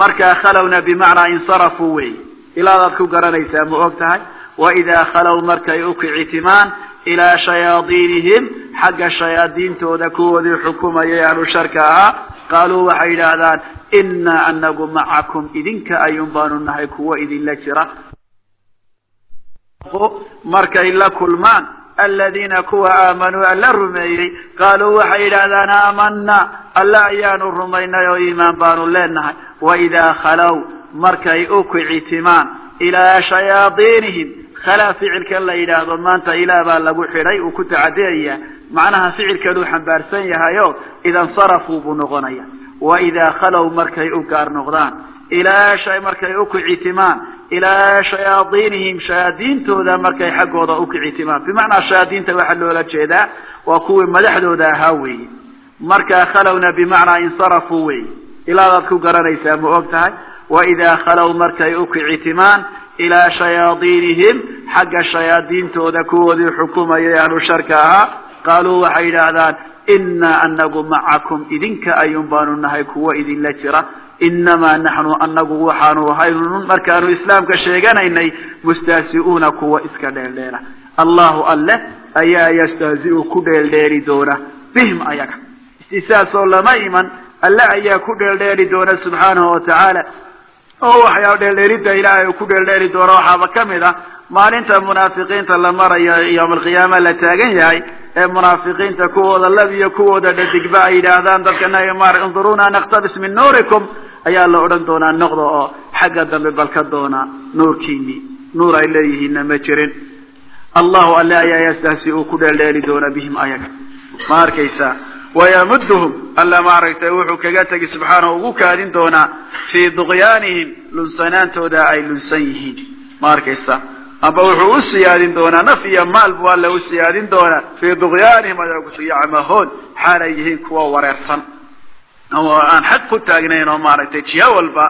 Markaa khalowna bimacnaa insarafuu weeye. Ilaadaad ku garanaysaa ma og tahay? Waidaa khalow markay u kicitimaan ilaa shayaadiinihim xagga shayaadiintooda kuwoodii xukumayay ahlu sharka ahaa qaaluu waxay yidhaahdaan inaa anagu macakum idinka ayuun baanu nahay kuwo idinla jira markay la kulmaan aladiina kuwa aamanuu alla rumeeyey qaaluu waxay yidhaahdaan aamanaa alla ayaanu rumaynay oo iimaan baanu leenahay. Waidaa khalow markay u kicitimaan ilaa shayaadiinihim khalaa ficilkan la yidhaahdo maanta ilaah baa lagu xidhay uu ku tacadiyaya macnaha ficilkanuu xambaarsan yahayo idansarafuu buu noqonaya waidaa khalow markay u gaar noqdaan ilaa markay u kicitimaan ilaa shayaadiinihim shayaadiintooda markay xaggooda u kicitimaan bimacnaa shayaadiinta waxaa loola jeedaa waa kuwii madaxdooda ahaa weeye. Markaa khalowna bimacnaa insarafuu weeye. Ilaadaad ku garanaysaa ma og tahay? Waidaa khalow markay u kicitimaan ilaa shayaadiinihim xagga shayaadiintooda kuwoodii xukumayay ahlu sharka ahaa qaaluu waxay yidhaahdaan inaa anagu macakum idinka ayuun baanu nahay kuwo idinla jira inamaa naxnu anagu waxaanu ahayn markaanu islaamka sheeganaynay mustahzi'uuna kuwa iska dheeldheela allahu alleh ayaa yastahzi'u ku dheeldheeli doona bihim ayaga istisaasoo lama iman alle ayaa ku dheeldheeli doona subxaanahu watacaala oo waxyaa dheeldheelidda ilaahay uu ku dheeldheeli doono waxaaba ka mid ah maalinta munaafiqiinta la marayo yowma alqiyaama la taagan yahay ee munaafiqiinta kuwooda lab iyo kuwooda dhadigba ay yidhaahdaan dadka induruna naktabis min nuurikum ayaa la odhan doonaa noqda oo xagga dambe balka doona nuurkiinii nuur ay leeyihiinna ma jirin allahu alle ayaa yastahsi uu ku dheeldheeli doona bihim ayaga ma arkaysaa wayamuduhum alla maaragtay wuxuu kaga tegi subxaanahu ugu kaadin doonaa fii duqyaanihim lunsanaantooda ay lunsan yihiin ma arkaysa amba wuxuu u siyaadin doonaa naf iyo maal buu alla u siyaadin doonaa fii duqyaanihim ayagu yacmahoon xaalay yihiin kuwa wareersan oo aan xaq ku taagnayn oo maaragtay jiha walba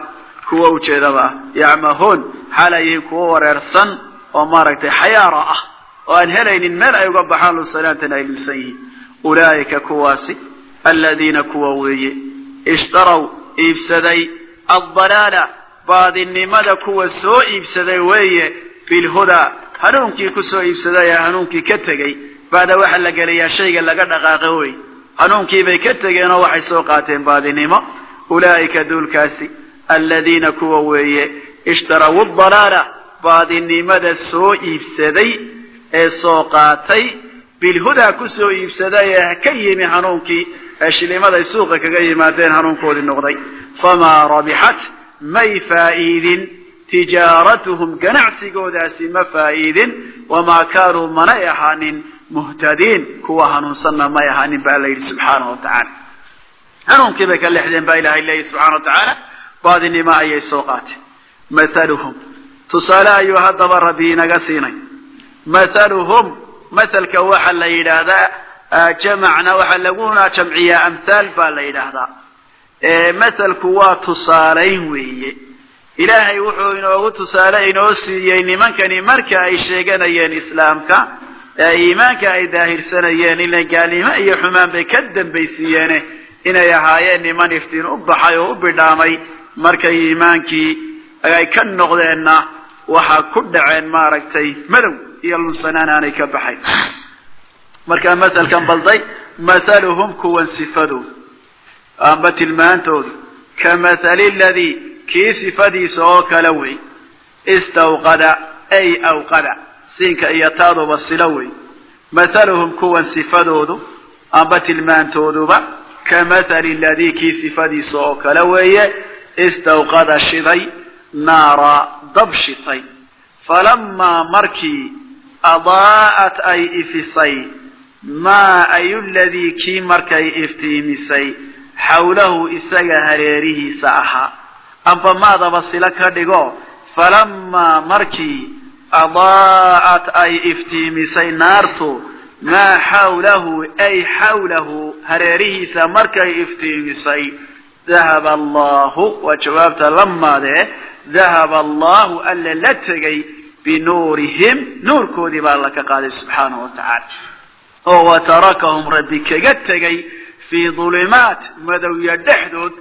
kuwa ujeedaba ah yacmahoon xaalay yihiin kuwa wareersan oo maaragtay xayaara ah oo aan helaynin meel ay uga baxaan lunsanaantana ay lunsan yihiin ulaa'ika kuwaasi aladiina kuwa weeye. Ishtaraw iibsaday. Addalaala baadinimada kuwa soo iibsaday weeye. Bilhudaa hanuunkii ku soo iibsaday ee hanuunkii ka tegey. Baada waxaa la gelayaa shayga laga dhaqaaqo wey hanuunkiibay ka tegeen oo waxay soo qaateen baadinimo. Ulaa'ika duulkaasi aladiina kuwa weeye. Ishtaraw dalaala baadinimada soo iibsaday ee soo qaatay bilhudaa ku soo iibsaday ee ka yimi hanuunkii ee shilimaday suuqa kaga yimaadeen hanuunkoodii noqday. Famaa rabixat may faa'iidin tijaaratuhum ganacsigoodaasi ma faa'iidin wamaa kaanuu manay ahaanin? Muhtadiin kuwa hanuunsanna may ahaanin ba alla yidhi subxaanahu wa tacaala. Hanuunkii bay ka lexdeen baa ilahay leeyahy subxana wa tacaala baadinimo ayay soo qaateen mathaluhum tusaale ayuu haddaba rabbi inaga siinay. Mathaluhum mathalka waxaa la yidhaahdaa jamacna waxaa laguna jamciyaa amhaal baa la yidhaahdaa. Mathalku waa tusaalayn weeye. Ilaahay wuxuu inoogu tusaale inoo siiyey nimankani marka ay sheeganayeen islaamka ee iimaanka ay daahirsanayeen ila gaalnimo iyo xumaan bay ka dambaysiiyeene inay ahaayeen niman iftiin u baxay oo u bidhaamay. Markay iimaankii ay ka noqdeenna waxaa ku dhaceen maaragtay madow iyo lunsanaan ka baxayn. Markaa masalkan balday mathaluhum kuwan sifadood amba tilmaantoodu ka mathali ladii kii sifadiisa oo kale wey istawqada ay awqada siinka iyo taaduba silo wey. Mathaluhum kuwan sifadoodu amba tilmaantooduba ka mathali ladii kii sifadiisa oo kale weeye istawqada shiday naara dab shitay falamaa markii adaa'at ay ifisay maa ayu ladii kii markay iftiimisay xawlahu isaga hareerihiisa ahaa amba maadaba silo ka dhigo falamaa markii adaa'at ay iftiimisay naartu maa xawlahu ay xawlahu hareerihiisa markay iftiimisay dahaba allahu waa jawaabta lamaadee dahaba allahu alla la tegay binuurihim nuurkoodii baa alla ka qaaday subxaanahu wa tacaala. Oo wa tarakahum rabbi kaga tegay fii dulimaat madowya dhexdood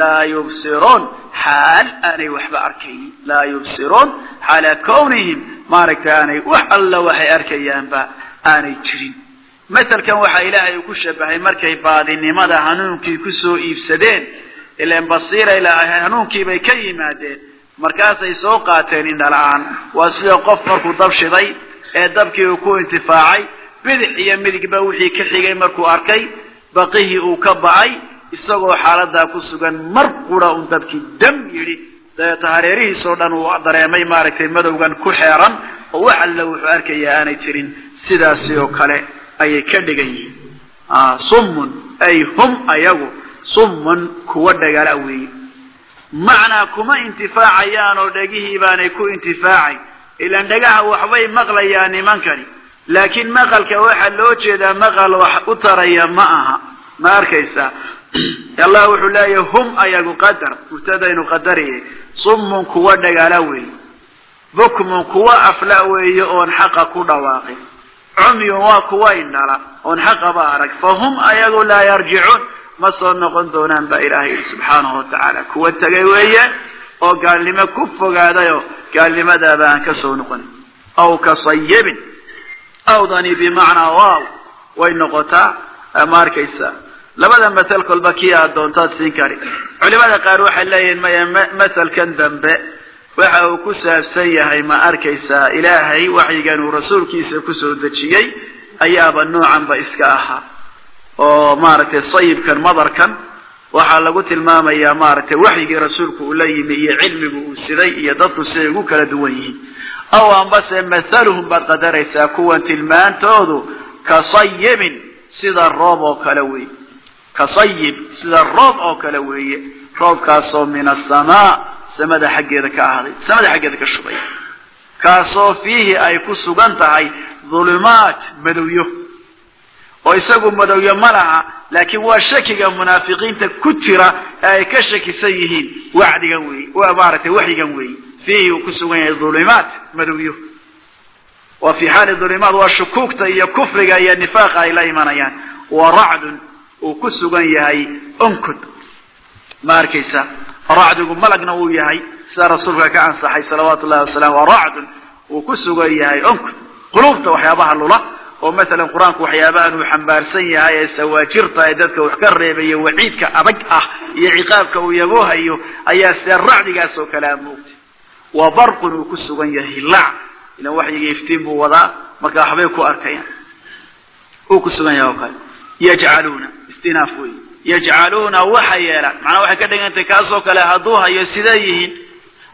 laa yubsiruun xaal aanay waxba arkaynin. Laa yubsiruun xaala kownihim maaragta aanay wax alla waxay arkayaanba aanay jirin. Maselkan waxaa ilaahay uu ku shabahay markay baadinimada hanuunkii ku soo iibsadeen ilan basiiray laahay hanuunkiibay ka yimaadeen markaasay soo qaateen indhala-aan waa sida qof markuu dab shiday ee dabkii uu ku intifaacay bidix iyo midigba wixii ka xigay markuu arkay baqihii uu ka ba'ay isagoo xaaladaa ku sugan mar qura un dabkii dam yidhi. Dabeeta hareerihiisoo dhan uu dareemay maaragtay madowgan ku xeeran oo wax alla wuxuu arkayaa aanay jirin. Sidaasi oo kale ayay ka dhigan yihiin. Summun ay hum ayagu summun kuwa dhagala weeye macnaa kuma intifaacayaan oo dhegihii baanay ku intifaacayn ilaan dhagaha waxbay maqlayaan nimankani. Laakiin maqalka waxaa loo jeedaa maqal wax u taraya ma aha. Ma arkaysaa? Allah wuxuu leeyahay hum ayagu qadar. Mubtadaynu qadariye summun kuwa dhagala weeye. Bukmun kuwa afla weeye oon xaqa ku dhawaaqin. Cumyun waa kuwa indhala. Oon xaqaba arag. Fa hum ayagu laa yarjicuun ma soo noqon doonaan baa ilaahay yidhi subxaanahu watacaala kuwa tegay weeye oo gaalnimo ku fogaadayoo gaalnimadaaba aan ka soo noqonin aw ka sayibin awdani bimacnaa waaw way noqotaa ma arkaysaa labada masel kolba kii aad doontaad siin kari. Culimada qaar waxay leeyihiin maya maselkan dambe waxa uu ku saabsan yahay ma arkaysaa ilaahay waxyigan uu rasuulkiisa ku soo dejiyey ayaaba noocanba iska ahaa oo maaragtay sayibkan madarkan waxaa lagu tilmaamayaa maaragtay waxyigii rasuulku uu la yimi iyo cilmigu uu siday iyo dadku siday ugu kala duwan yihiin. Aw ambase mathaluhum baad qadaraysaa kuwan tilmaantoodu ka sayibin sida roob oo kale weeye. Ka sayib sida roob oo kale weeye. Roobkaasoo min asamaa samada xaggeeda ka ahaaday samada xaggeeda ka shubay. Kaasoo fiihi ay ku sugan tahay dhulumaat madowyo oo isagu madowyo ma laha laakiin waa shakiga munaafiqiinta ku jira ee ay ka shakisan yihiin wacdigan weeye waa maaragtay waxyigan weeye fiihi uu ku sugan yahay dhulimaat madowyo. Wa fii xaali dhulimaat waa shukuugta iyo kufriga iyo nifaaqa ay la imanayaan. Wa racdun uu ku sugan yahay onkod ma arkaysa racdigu malagna uu yahay sida rasuulka ka ansaxay salawaatu llahi wasalam wa racdun uu ku sugan yahay onkod quluubta waxyaabaha lula oo masalan qur'aanku waxyaabahan uu xambaarsan yahay ee sawaajirta ee dadka wax ka reebaya waciidka adag ah iyo ciqaabka uu yaboohayo ayaa sida racdigaas oo kale a moogtay. Wa barqun uu ku sugan yahay hilaac ilan waxyiga iftiin buu wadaa marka waxbay ku arkayaan. Uu ku sugan yahay oo kale. Yajcaluuna istinaaf wey yajcaluuna waxa yeelaan macnaa waxay ka dhigantay kaasoo kale hadduu hayo siday yihiin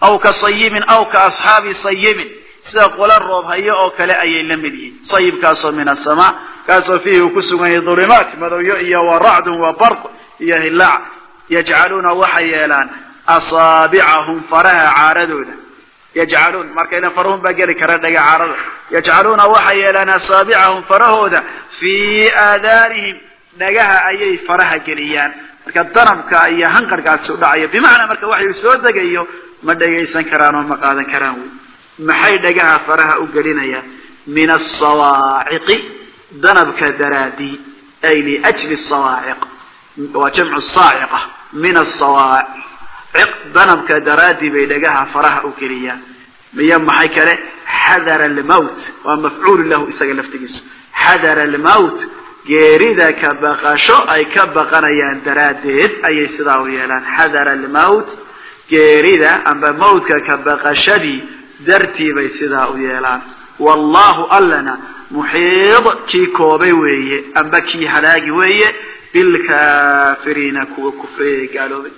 aw ka sayibin aw ka asxaabi sayibin sida qola roob hayo oo kale ayay la mid yihiin. Sayibkaasoo min asamaa kaasoo fiihi uu ku sugan yahay dulimaat madowyo iyo wa racdun wa barq iyo hilaac. Yajcaluuna waxay yeelaan asaabicahum faraha caaradooda. Yajcaluun markayna farahun baa geli kara dhaga caarada. Yajcaluuna waxay yeelaan asaabicahum farahooda fii aadaanihim dhagaha ayay faraha geliyaan. Marka danabka iyo hanqarhkaasi u dhacayo bimacnaa marka waxay soo degayo ma dhagaysan karaan oo ma qaadan karaan wey maxay dhagaha faraha u gelinayaan min asawaaciqi danabka daraadii ay liajli sawaaciq waa jamcu saaciqa min asawaaciq danabka daraadii bay dhagaha faraha u geliyaan miyo maxay kale? Xadara almowt waa mafcuulu lahu isaga laftigiisu. Xadara almowt geerida ka baqasho ay ka baqanayaan daraaddeed ayay sidaa u yeelaan. Xadara almowt geerida amba mawtka ka baqashadii dartii bay sidaa u yeelaan. Wallahu allana muxiid kii koobay weeye amba kii halaagi weeye bilkaafiriina kuwa kufreeye gaaloobay.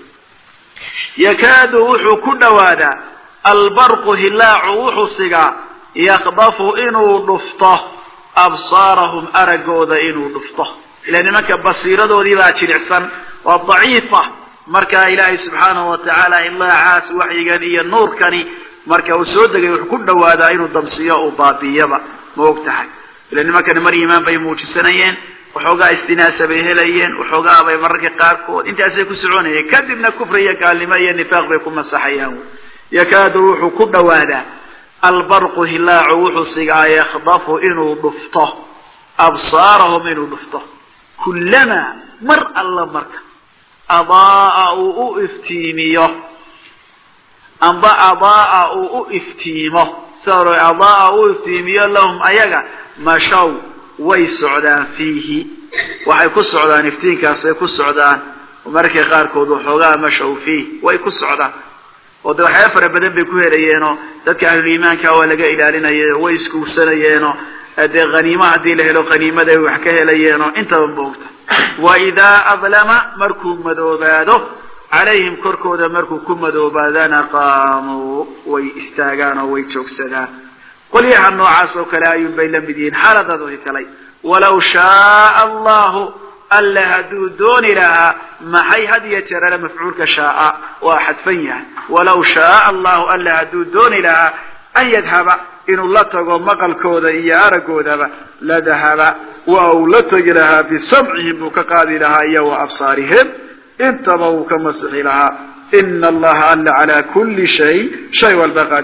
Yakaadu wuxuu ku dhowaadaa albarqu hilaacu wuxuu sigaa yakdafu inuu dhufto absaarahum aragooda inuu dhufto. Ila nimanka basiiradoodii baa jilicsan waa daciifa. Markaa ilaahay subxaanahu watacaala ilaacaas waxyigan iyo nuurkani marka uu soo degay wuxuu ku dhawaadaa inuu damsiyo uu baabiyaba ma og tahay ila nimankani mar iimaan bay muujisanayeen waxoogaa istinaasa bay helayeen waxoogaa bay mararka qaarkood intaasay ku soconayeen. Kadibna kufri iyo gaalnimo iyo nifaaq bay ku masaxayaan. Yakaadu wuxuu ku dhawaadaa albarqu hilaacu wuxuu sigaa yakdafu inuu dhufto absaarahum inuu dhufto. Kullamaa mar alla marka adaaa uu u iftiimiyo amba adaaa uu u iftiimo. Saro adaaa u iftiimiyo lahum ayaga mashaw way socdaan fiihi. Waxay ku socdaan iftiinkaasay ku socdaan. Mararka qaarkood waxoogaa mashaw fiih way ku socdaan. Oo de waxyaaba fara badan bay ku helayeenoo dadka ahluliimaanka waa laga ilaalinaye way iskuursanayeenoo dee haniimo haddii la helo haniimaday wax ka helayeenoo intaba moogta wa idaa adlama markuu madoobaado calayhim korkooda markuu ku madoobaadana qaamuu way istaagaan oo way joogsadaan. Qolyaha noocaas oo kale ayuun bay la mid yihiin xaaladadii kalay. Walaw shaaa allahu alla hadduu dooni lahaa maxay had iyo jeer ale mafcuulka shaaa? Waa xadfan yahay. Walaw shaaa allahu alla hadduu dooni lahaa an yadhaba inuu la tago maqalkooda iyo aragoodaba la dahaba waa uu la tegi lahaa bisamcihim buu ka qaadi lahaa iyo wa absaarihim intaba uu ka masixi lahaa ina allaha alla calaa kulli shay shay walba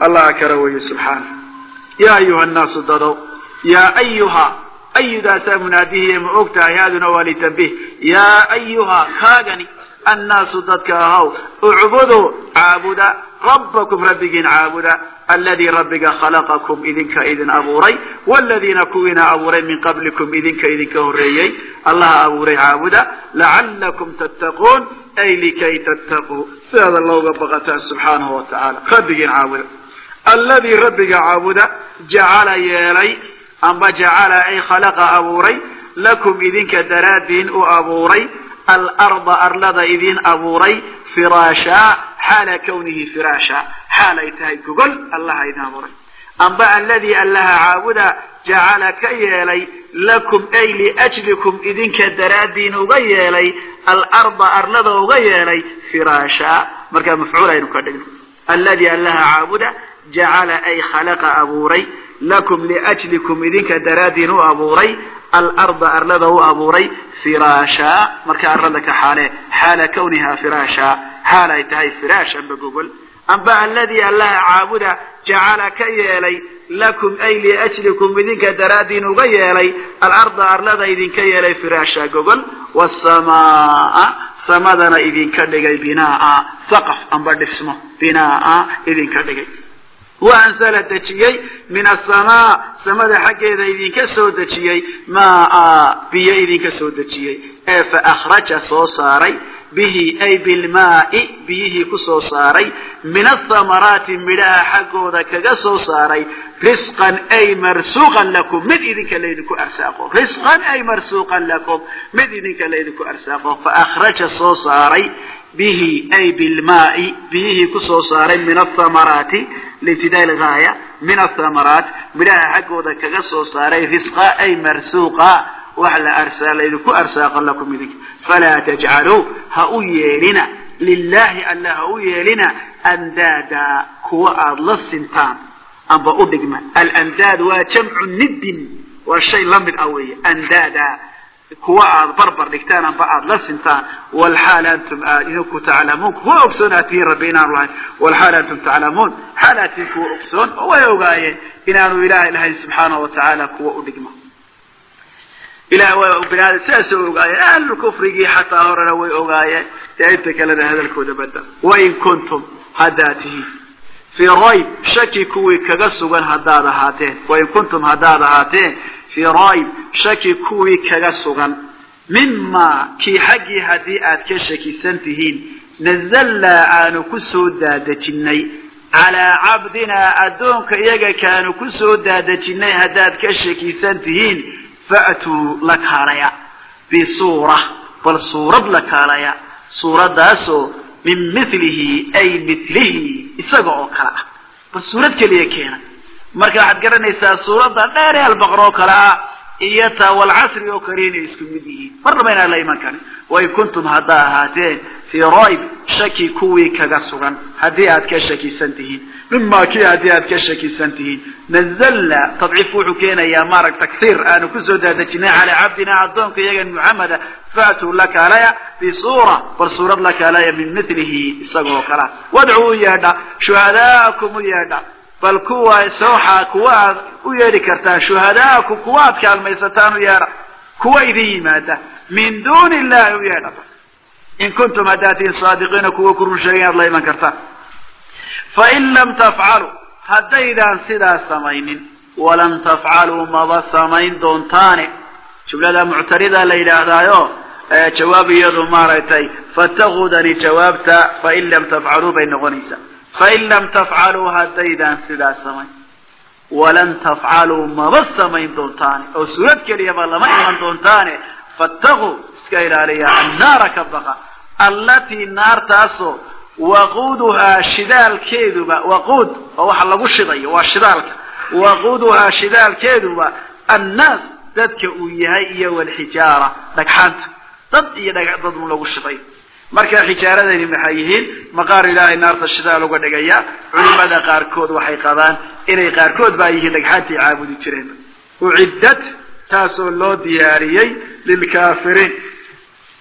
allaha kala weeye subxaana yaa ayuha nnaasu dadow yaa ayuha ayudaasaa munaadihiye ma og tahay waa litanbih yaa ayuha kaagani annaasu dadka ahaw ucbudu caabuda rabbakum rabbigiin caabuda aladii rabbiga khalaqakum idinka idin abuuray wladiina kuwiina abuuray min qablikum idinka idinka horeeyey allaha abuuray caabuda lacalakum tattaquun ay likay tattaquu sidaada looga baqataan subxaanahu wa tacaala rabbigiin caabuda. Alladii rabbiga caabuda jacala yeelay amba jacala ay khalaqa abuuray lakum idinka daraadiin u abuuray alarda arlada idin abuuray firaasha? Xaala kawnihi firaasha. Xaal ay tahay gogol allaha idin abuuray. Amba alladii allaha caabuda jacala ka yeelay lakum ay liajlikum idinka daraadiin uga yeelay alarda arlada uga yeelay firaasha. Markaa mafcuul aynu ka dhigno. Alladii allaha caabuda jacala ay khalaqa abuuray lakum liajlikum idinka daraadiin u abuuray alarda arlada u abuuray firaasha marka arlada ka xaale xaala kawniha firaasha xaal ay tahay firaash amba gogol amba alladii allaha caabuda jacala ka yeelay lakum ay liajlikum idinka daraadiin uga yeelay alarda arlada idinka yeelay firaasha gogol wasamaa samadana idinka dhigay binaa saqaf amba dhismo binaa idinka dhigay wa anzala dejiyey min asamaa samada xaggeeda idinka soo dejiyey maa biyo idinka soo dejiyey ee fa akhraja soo saaray bihi ay bilmaai biyihii ku soo saaray. Min athamaraati midhaha xaggooda kaga soo saaray. Risqan ay marsuuqan lakum. Mid idinka laydinku arsaaqo. Risqan ay marsuuqan lakum. Mid idinka laydinku arsaaqo. Fa akhraja soo saaray bihi ay bilmaai biyihii ku soo saaray min athamaraati liibtidaa lgaaya min athamaraat midhaha xaggooda kaga soo saaray. Risqa ay marsuuqa wax la arsaa laydinku arsaaqo lakum idinka. Falaa tajcaluu ha u yeelina. Lilahi alla ha u yeelina. Andaada kuwa aada la sintaan amba u dhigma. Alandaad waa jamcu niddin. Waa shay la mid ah weeye. Andaada kuwa aad barbar dhigtaan amba aada la sintaan. Walxaal antum aad idinku taclamuun kuwa ogsoon aad tihiin rabbi inaanu lahayn. Walxaal antum taclamuun xaal kuwa ogsoon oo way ogaayeen. Inaanu ilaahay lahayn subxaanahu watacaala kuwa u dhigma ilahay waa bini aadam sidaasoo ogaayeen. Ahlu xataa horena way ogaayeen. Dee inta kalena hadalkooda bada wain kuntum haddaad tihiin fii rayb shaki kuwii kaga sugan haddaad ahaateen. Wain kuntum haddaad ahaateen fii rayb shaki kuwii kaga sugan. Mima kii xaggii haddii aad ka shakisan tihiin nazalnaa aanu ku soo daadejinay calaa cabdinaa addoonka iyaga kaanu ku soo daadejinay haddaad ka shakisan tihiin fa'tuu la kaalaya bisuura bal suurad la kaalaya suuraddaasoo min milihi ay milihi isaga oo kale ah bal suurad keliya keena marka waxaad garanaysaa suuradda dheer ee albaqra oo kale ah iyo taa walcasri oo kale inay isku mid yihiin marnaba inaan la iman karin wain kuntum haddaa ahaateen fii rayb shaki kuwii kaga sugan haddii aad ka shakisan tihiin mima kii haddii aad ka shakisan tihiin nazalna tadciif wuxuu keenayaa maarag takhiir aanu ku soo daadejinay calaa cabdina addoonka iyagan muxameda faatuu la kaalaya bisuura bal suurad la kaalaya min milihi isagoo kalea wadcuu u yeedha shuhadaa'akum u yeedha bal kuwa sooxa kuwa aad u yeedhi kartaan shuhadaa'akum kuwa aad kaalmaysataan u yeedha kuwa idin yimaada min duuni illahi u yeedha in kuntum haddaad tihiin saadiqiina kuwa ku run sheegay inaad la iman kartaan fain lam tafcaluu haddaydaan sidaas samaynin walan tafcaluu maba samayn doontaane jumlada muctarida la yidhaahdaayo jawaab iyadu maaragtay fataqudani jawaabta fain lam tafcaluu bay noqonaysaa fain lam tafcaluu haddaydaan sidaas samayn walan tafcaluu maba samayn doontaane oo suurad keliyaba lama iman doontaane fattaquu iska ilaaliya annaara ka baqa allatii naartaasoo waquuduhaa shidaalkeeduba waquud oo waxa lagu shidayo waa shidaalka. Waquuduhaa shidaalkeeduba annaas dadka uu yahay iyo walxijaara dhagxaanta. Dad iyo dad un lagu shiday. Marka xijaaradani maxay yihiin? Maqaar ilaahay naarta shidaal uga dhigaya. Culimada qaarkood waxay qabaan inay qaarkood baa yihiin dhagxaantii caabudi jireen. Uciddat taasoo loo diyaariyey lilkaafiriin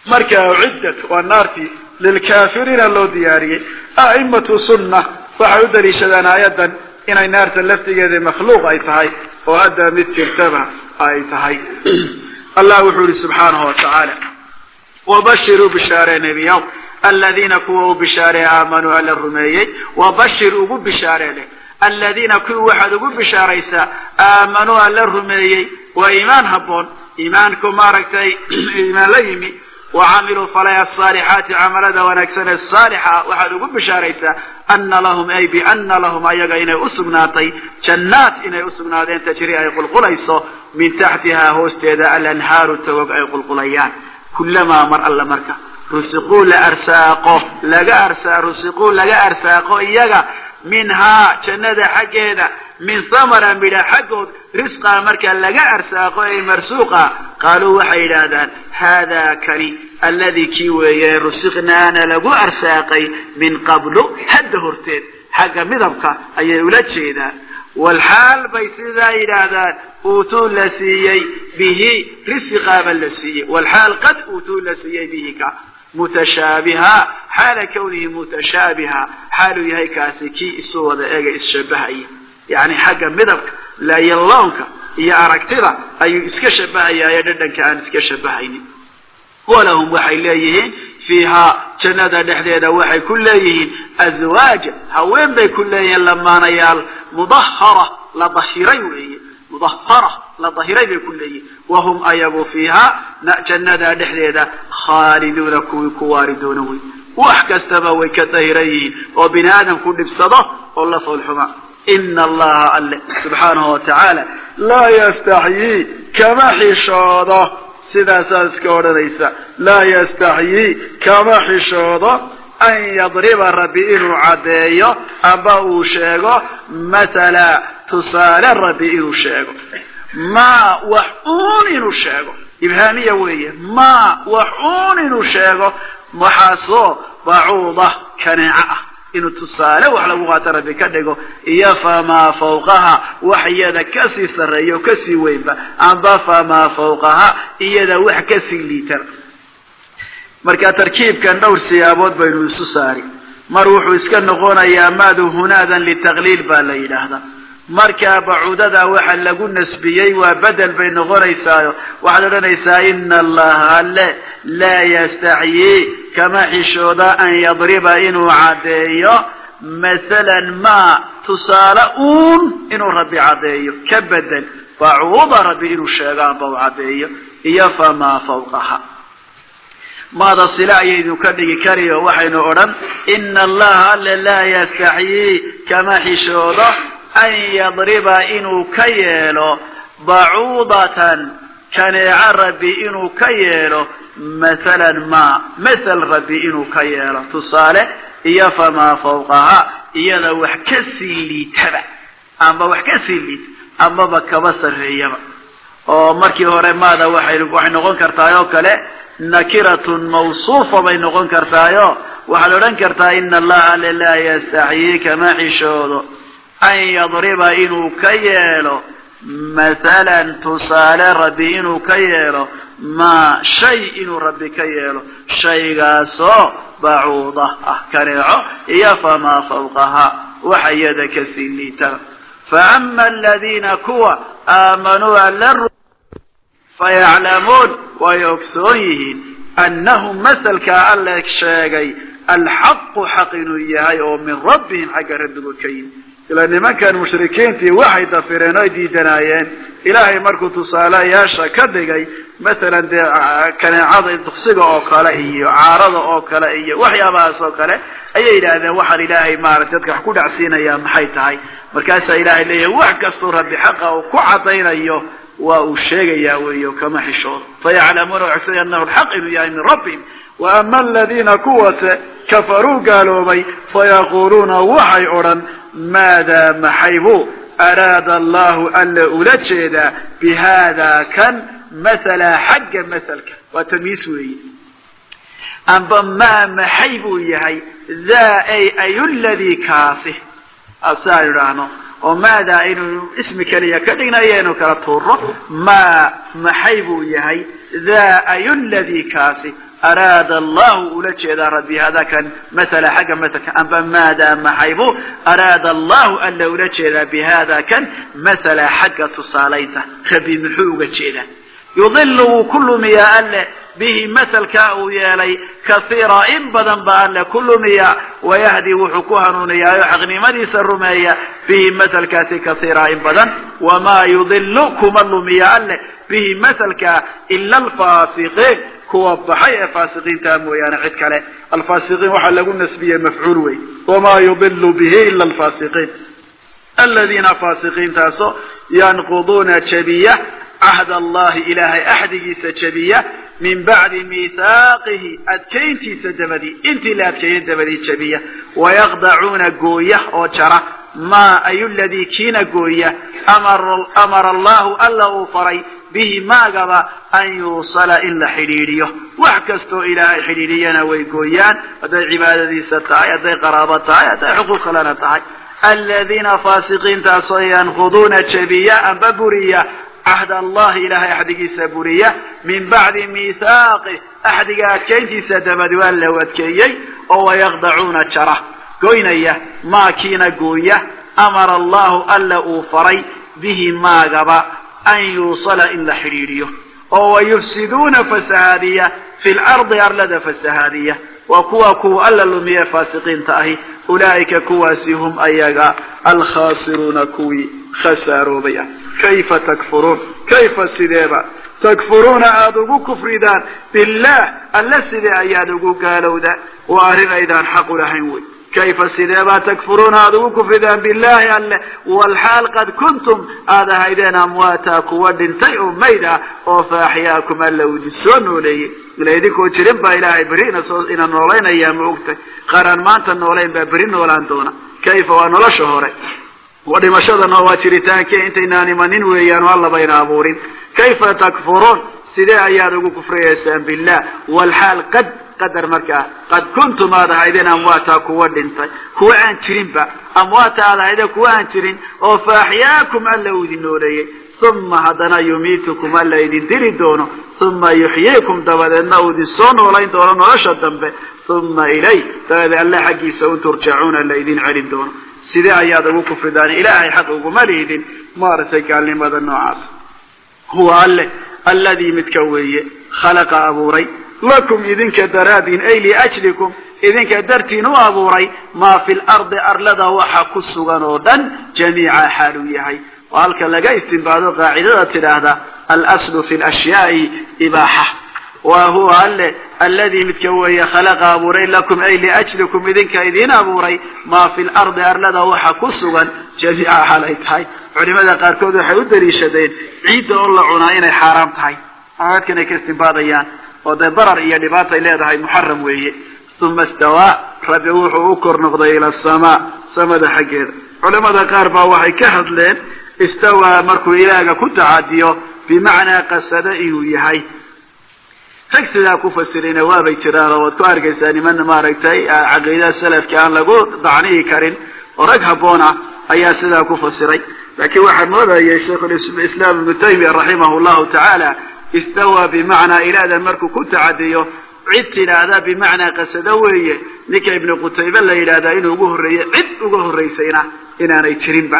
marka uciddat waa naartii lilkaafiriina loo diyaariyey. A'imatu sunna waxay u daliishadaan aayaddan inay naarta laftigeeda makhluuq ay tahay oo hadda mid jirtaba ay tahay. Allah wuxuu yihi subxaanahu watacaala wabashiruu bishaaree nebiyaw aladiina kuwa u bishaaree aamanuu alla rumeeyey wabashir ugu bishaaree leh aladiina kuwii waxaad ugu bishaaraysaa aamanuu alla rumeeyey waa iimaan habboon iimaanku maaragtay iimaan la yimi wacamiluu falay asaalixaati camalada wanaagsan ee saalixa waxaad ugu bishaaraysaa ana lahum ay biana lahum ayaga inay usugnaatay jannaat inay usugnaadeen tajri ay qulqulayso min taxtihaa hoosteeda alanhaaru tagog ay qulqulayaan kulamaa mar alla marka rusiquu la arsaaqo laga rusiquu laga arsaaqo iyaga minhaa jannada xaggeeda min thamara midha xaggood risqaa marka laga arsaaqo ay marsuuqa qaaluu waxay yidhaahdaan haadaa kani alladii kii weeye rusiqnaana lagu arsaaqay min qablu hadda horteed xagga midabka ayay ula jeedaan. Walxaal bay sidaa yidhaahdaan uutuu la siiyey bihi risiqaaba la siiyey. Walxaal qad uutuu la siiyey bihi ka mutashaabiha xaala kawnihi mutashaabiha xaaluu yahay kaasi kii isu wada ega isshabahaya yani xagga midabka layaloonka iyo aragtida ayuu iska shabahayaayo dhadhanka aan iska shabahaynin. Walahum waxay leeyihiin fiihaa jannada dhexdeeda waxay ku leeyihiin azwaaja haween bay ku leeyihiin lamaanayaal mudahara la dahiray weeye mudahara la dahiray bay ku leeyihiin. Wahum ayagu fiihaa jannada dhexdeeda khaaliduuna kuwii ku waaridoona wey wax kastaba way ka dahiran yihiin oo bini aadam ku dhibsado oo la ina allaha alle subxaanahu watacaala laa yastaxyii kama xishoodo sidaasaad iska odhanaysa laa yastaxyii kama xishoodo an yadriba rabbi inuu caddeeyo amba uu sheego mathala tusaale rabbi inuu sheego ma wax uun inuu sheego ibhaamiya weeye ma wax uun inuu sheego waxaasoo bacuuda kaneeco inuu tusaale wax lagu qaato rabbi ka dhigo iyo famaa fawqaha wax iyada ka sii sarreeya o ka sii weynba amba famaa fawqaha iyada wax ka sii liitan marka tarkiibkan dhowr siyaabood baynu isu saari. Mar wuxuu iska noqonayaa maadu hunaadan litaqliil baa la yidhaahdaa markaa bacuudada waxa lagu nasbiyey waa bedel bay noqonaysaayo waxaad odhanaysaa ina allaha alle laa yastaxyii kama xishooda an yadriba inuu caddeeyo. Masalan ma tusaale uun inuu rabbi caddeeyo. Ka bedel bacuuda rabbi inuu sheego amba u caddeeyo. Iyo famaa fawqaha. Maada sila ayaynu ka dhigi kariyo waxaynu odhan ina allaha alle laa yastaxyii kama xishoodo an yadriba inuu ka yeelo bacuudatan kaneeco rabbi inuu ka yeelo masalan ma masal rabbi inuu ka yeelo tusaale iyo famaa fawqaha iyada wax ka sii liitaba amba wax ka sii liita amaba kaba sarreeyaba oo markii hore maada waxay waxay noqon kartaay oo kale nakiratun mawsuufa bay noqon kartaayo waxaad odhan kartaa ina allaha ale laa yastaxyii kama xishoodo an yadriba inuu ka yeelo masalan tusaale rabbi inuu ka yeelo maa shay inuu rabbi ka yeelo shaygaasoo bacuuda ah kaneeco iyo famaa fawqaha waxa iyada ka sii liitaba faama aladiina kuwa aamanuu alla fayaclamuun way ogsoon yihiin annahu masalkaa alla sheegay alxaqu xaq inuu yahay oo min rabbihim xagga rabbigood ka yimi ila nimankan mushrikiintii waxay dafireen oy diidanaayeen. Ilaahay markuu tusaaleyaasha ka dhigay masalan dee kaneecada duksiga oo kale iyo caarada oo kale iyo waxyaabahaas oo kale ayay yidhaahdeen waxaan ilaahay maarata dadka wax ku dhacsiinayaa maxay tahay? Markaasaa ilaahay leeyahay wax kastuu rabbi xaqa uu ku cadaynayo waa uu sheegayaa weeyo kama xishoodo fayaclamuuna waxay anahu lxaq inuu yahay min rabbihim wa ama aladiina kuwase kafaruu gaaloobay fayaquuluuna waxay odhan maada maxaybu araada allahu alla ula jeedaa bihada kan mathala xagga masalka waa tamyiis weeye amba maa maxay buu yahay daa ay ayu ladii kaasi saa idhaahno oo maada aynu ismi keliya ka dhignayo inu kala tuuro maa maxay buu yahay daa ayu ladii kaasi araada allahu ula jeedaa rabbi hada kan mathala xagga masalka amba maada maxaybu araada allahu alla ula jeedaa bihada kan mathala xagga tusaalaynta rabbi muxuu uga jeedaa yudilu wuu ku lumiyaa alle bihi masalkaa uu yeelay kaiira in badan ba alle ku lumiya wayahdi wuxuu ku hanuuniyaayo xaqnimadiisa rumeeya bihi masalkaasi kaiira in badan wamaa yudilu kuma lumiya alle bihi masalkaa ila alfaasiqiin kuwa baxay ee faasiqiintaa mooyaane cid kale. Alfaasiqiin waxaa lagu nasbiyey mafcuul wey wamaa yudilu bihi ila alfaasiqiin. Aladiina faasiqiintaaso yanquduuna jabiya cahd allahi ilaahay axdigiisa jabiya min bacdi miihaaqihi adkayntiisa dabadii. Intii la adkeeyey dabadii jabiya. Wayaqdacuuna gooya oo jara. Maa ladii kiina gooya. Amara allahu alla uu faray bihi maagaba an yuusala in la xidhiidhiyo. Wax kastoo ilaahay xidhiidhiyana way gooyaan. Hadday cibaadadiisa tahay hadday qaraabo tahay hadday xuquuq kalena tahay. Aladiina faasiqiintaasoo yanquduuna jabiya amba buriya. Cahd allahi ilahay axdigiisa buriya. Min bacdi miithaaqi. Axdiga adkayntiisa dabadi waa la adkeeyey oo wayaqdacuuna jara. Goynaya maakiina gooya. Amara allahu alla uu faray. Bihi maagaba an yuusala in la xidhiidhiyo oo wayufsiduuna fasahaadiya fi lardi arlada fasahaadiya waa kuwa kuwa alla lumiye faasiqiinta ahi ulaa'ika kuwaasi hum ayaga alkhaasiruuna kuwii khasaaroobay ah kayfa takfuruun kayfa sideeba takfuruuna aada ugu kufridaan billah alle sidee ayaad ugu gaalowdaan waa arrin kayfa sideebaa takfuruuna aada ugu kufridaan billahi alle walxaal qad kuntum aad ahaydeen amwaata kuwa dhintay oo mayd ah oo fa axyaakum alla uu idin soo nooleeyey ila idinkoo jirin baa ilaahay berri ina noolaynayaa ma ogtay qaaraan maanta noolayn baa berri noolaan doona kayfa waa nolosha hore wa dhimashadana waa jiritaankii intaynaan imanin weeyaan oo alla bayna abuurin kayfa takfuruun sidee ayaad ugu kufriyaysaan billah walxaal qad qadar markaa qad kuntum aad ahaydeen amwaata kuwa dhintay kuwa aan jirinba amwaata aad ahaydeen kuwa aan jirin oo fa axyaakum alla uu idin nooleeyey. Uma haddana yumiitukum alla idin dili doono uma yuxyiikum dabadeedna uu idin soo noolayn doono nolosha dambe. Uma ilay dabadeed alle xaggiisa u turjacuuna la idin celin doono. Sidee ayaad ugu kufridaan ilaahay xaq uguma liidin. Maaragtay gaalnimada noocaas. Huwa alle alladii midka weeye khalaqa abuuray. Lakum idinka daraadin ay liajlikum idinka dartiin u abuuray maa fi lardi arlada waxa ku sugan oo dhan jamiica xaaluu yahay. Oo halka laga istimbaado qaacidada tidhaahda alslu fi lashyaai ibaaxa. Wa huwa alle alladii midka weeye khalaqa abuuray lakum ay liajlikum idinka idiin abuuray. Maa fi lardi arlada waxa ku sugan jamiica xaalay tahay. Culimada qaarkood waxay u daliishadeen ciidda oo la cunaa inay xaaraam tahay. Aadkan ay ka istimbaadayaan oo dee barar iyo dhibaatay leedahay muxaram weeye. Uma istawaa rabbi wuxuu u kor noqday ila asamaa samada xaggeeda. Culamada qaar baa waxay ka hadleen istawaa markuu ilaaga ku tacadiyo bimacnaa qasada inuu yahay rag sidaa ku fasirina waabay jiraan oo waad ku arkaysaa niman maaragtay caqiidada salafka aan lagu dacnihi karin oo rag habboon ah ayaa sidaa ku fasiray. Laakiin waxaan moodayay shaikhulislaam ibnu taymiya raximah llahu tacaala istawaa bimacnaa ilaadan markuu ku tacadiyo cid tidhaahda bimacnaa qasado weeye ninka ibnu qutaybe la yidhahdaa inuu ugu horreeye cid uga horraysayna inaanay jirinba.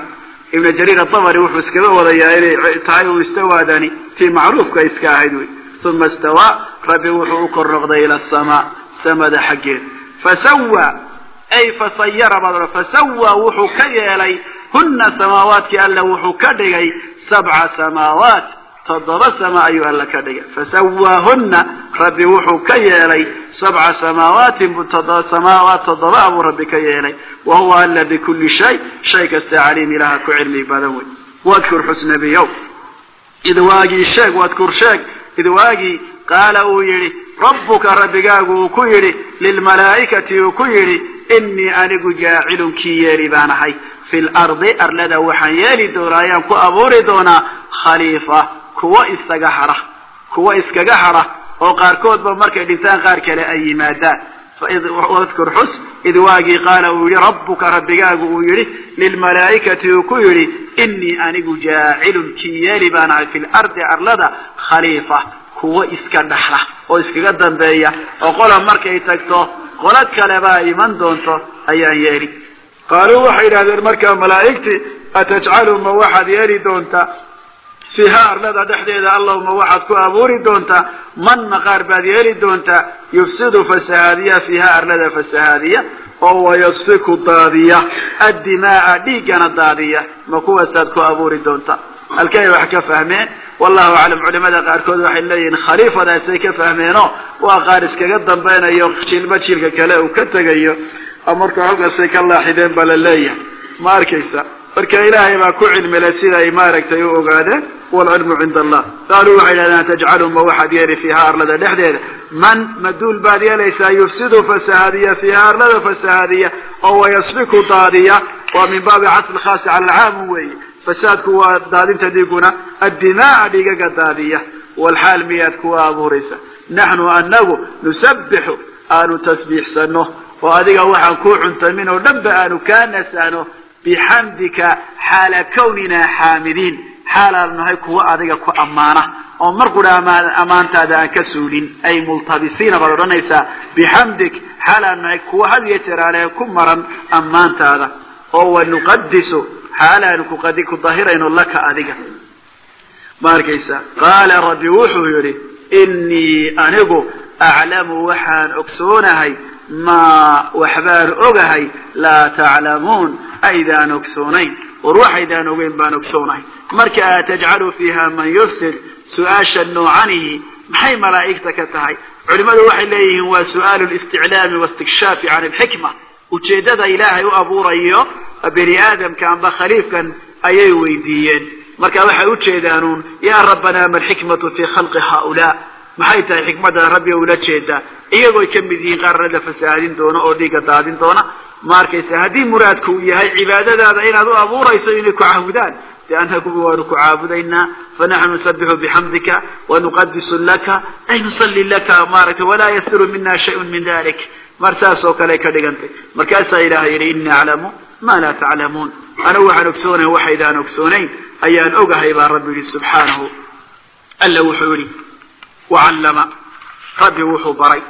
Ibnu jariir atabari wuxuu iskaga wadayaa inay tahay uu istawaadani tii macruufka iska ahayd wey uma istawaa rabbi wuxuu u kor noqday ila asamaa samada xaggeeda fasawa ay fasayara baad fasawa wuxuu ka yeelay huna samaawaadkii alla wuxuu ka dhigay sabca samaawaat toddoba sama ayuu alla ka dhigay fasawaahuna rabbi wuxuu ka yeelay sabca samaawaatin samaawaat toddoba buu rabbi ka yeelay wa huwa alla bikulli shay shay kasta caliim ilaha ku id waagii qaala uu yidhi rabbuka rabbigaagu uu ku yidhi lilmalaa'ikati uu ku yidhi inii anigu jaacilun kii yeeli baan ahay. Fi lardi arlada waxaan yeeli doonaa ayaan ku abuuri doonaa khaliifa kuwa isaga hadha kuwa iskaga hadha oo qaarkoodba markay dhintaan qaar kale ay yimaadaan. Wadkur xus id waagii qaala uu yihi rabbuka rabbigaagu uu yidhi lilmalaa'ikati uu ku yidhi inii anigu jaacilun kii yeeli baan ahay fi lardi arlada khaliifa kuwa iska dhaxla oo iskaga dambeeya oo qola markay tagto qolo kalebaa iman doonto ayaan yeeli. Qaaluu waxay yidhahdeen markaa malaa'igtii atajcalu ma waxaad yeeli doontaa fiiha arlada dhexdeeda allahuma waxaad ku abuuri doontaa man maqaar baad yeeli doontaa yufsidu fasahaadiya fiiha arlada fasahaadiya oo wayasfiku daadiya addimaaa dhiiggana daadiya ma kuwaasaad ku abuuri doontaa halkay wax ka fahmeen wallahu aclam culimada qaarkood waxay leeyihiin khaliifadaasay ka fahmeenoo waa qaar iskaga dambaynayo jilba jilka kale uu ka tegayo marka halkaasay ka laaxideen baa la leeyahay. Ma arkaysa? Marka ilaahay baa ku cilmile sida ay maaragtay u ogaadeen waalcilmu cinda allah qaaluu waxay yidhahdeen tajcalu ma waxaad yeeli fiiha arlada dhexdeeda. Man maduul baad yeelaysaa yufsidu fasahaadiya fiiha arlada fasahaadiya oo wayasfiku daadiya. Waa min baabi casl khaasi cala alcaamu weeye. Fasaadku waa daadinta dhiiguna addimaaa dhiigaga daadiya. Walxaal miyaad kuwa abuuraysa. Naxnu anagu nusabbixu aanu tasbiixsano oo adiga waxaan kuu cuntamin oo dhanba aanu kaa nasano. Bixamdika xaala kawninaa xaamidiin xaalaanu nahay kuwa adiga ku ammaana oo mar qura ammaantaada aan ka suulin ay multabisiina baad odhanaysaa bixamdik xaalaanu nahay kuwa had iyo jeer ku maran ammaantaada oo wanuqadisu xaalaanu ku dahirayno laka adiga. Ma arkaysa? Qaala rabbi wuxuu yidhi inii anigu aclamu waxaan ogsoonahay maa waxbaan ogahay laa taclamuun aydaan ogsoonayn war waxaydaan ogeyn baan ogsoonahay marka a tajcalu fiiha man yufsid su'aasha noocanihi maxay malaa'igta ka tahay? Culimmadu waxay leeyihiin waa su'aalu listiclaami waistikshaafi can alxikma. Ujeeddada ilaahay u abuurayo bani aadamka amba khaliifkan ayay weydiiyeen. Marka waxay ujeedaanuun yaa rabbanaa ma alxikmatu fii khalqi haaulaa? Maxay tahay xikmadda rabbi ula jeedaa? Iyagooy ka mid yihiin qaarna la fasaahadin doono oo dhiigga daadin doona ma arkaysa haddii muraadku uu yahay cibaadadaada inaad u abuurayso inay ku caabudaan de waanu ku caabudaynaa. Fanaxnu nusabixu bixamdika wanuqadisu laka ay nusalli laka maaragtay walaa yasiru mina shayun min dalik mar saas oo kale ka dhigantay. Markaasaa ilaahay yidhi inii aclamu ma laa taclamuun. Anigu waxaan ogsoonayn waxaydaan ogsoonayn ayaan ogahay baa rabbi yihi subxaanahu. Alla wuxuu yihi wacallama rabbi wuxuu baray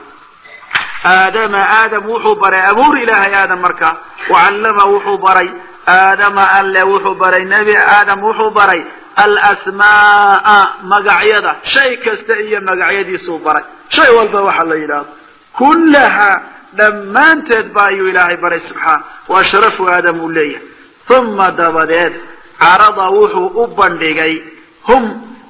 aadama aadam wuxuu baray abuur ilaahay aadam marka. Wacallama wuxuu baray. Aadama alle wuxuu baray. Nebi aadam wuxuu baray. Alasmaaa magacyada. Shay kasta iyo magacyadiisuu baray. Shay walba waxa la yidhaahdo. Kullaha dhammaanteed ba ayuu ilaahay baray subxaana waa sharafu aadam uu leeyahay. Uma dabadeed carada wuxuu u bandhigay. Hum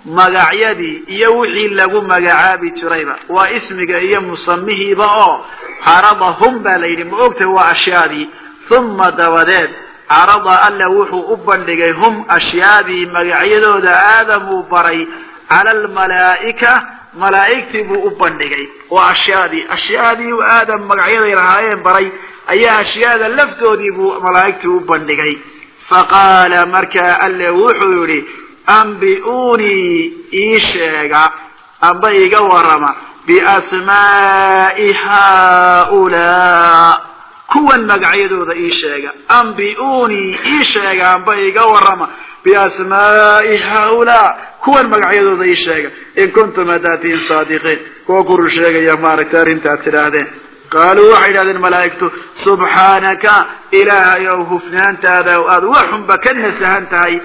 magacyadii iyo wixii lagu magacaabi jirayba. Waa ismiga iyo musamihiiba oo carada hum baa la yidhi ma ogtahay waa ashyaadii uma dabadeed carada alle wuxuu u bandhigay hum ashyaadii magacyadooda aadamuu baray cala almalaa'ika malaa'igtii buu u bandhigay. Waa ashyaadii ashyaadii aadam magacyaday lahaayeen baray ayaa ashyaada laftoodii buu malaa'igtii u bandhigay. Faqaala markaa alle wuxuu yidhi ambi'uunii ii sheega. Amba iga warrama. biasmaa'i haaulaa kuwan magacyadooda ii sheega. ambi'uunii ii sheega. Amba iga warrama. biasmaa'i haaulaa kuwan magacyadooda ii sheega. in kuntum haddaad tihiin saadiqiin kuwa kurun sheegaya maaragtay arrintaad tidhaahdeen. qaaluu waxay yidhahdeen malaa'igtu subxaanaka ilaahay ow hufnaantaada aada waxunba ka nasahan tahay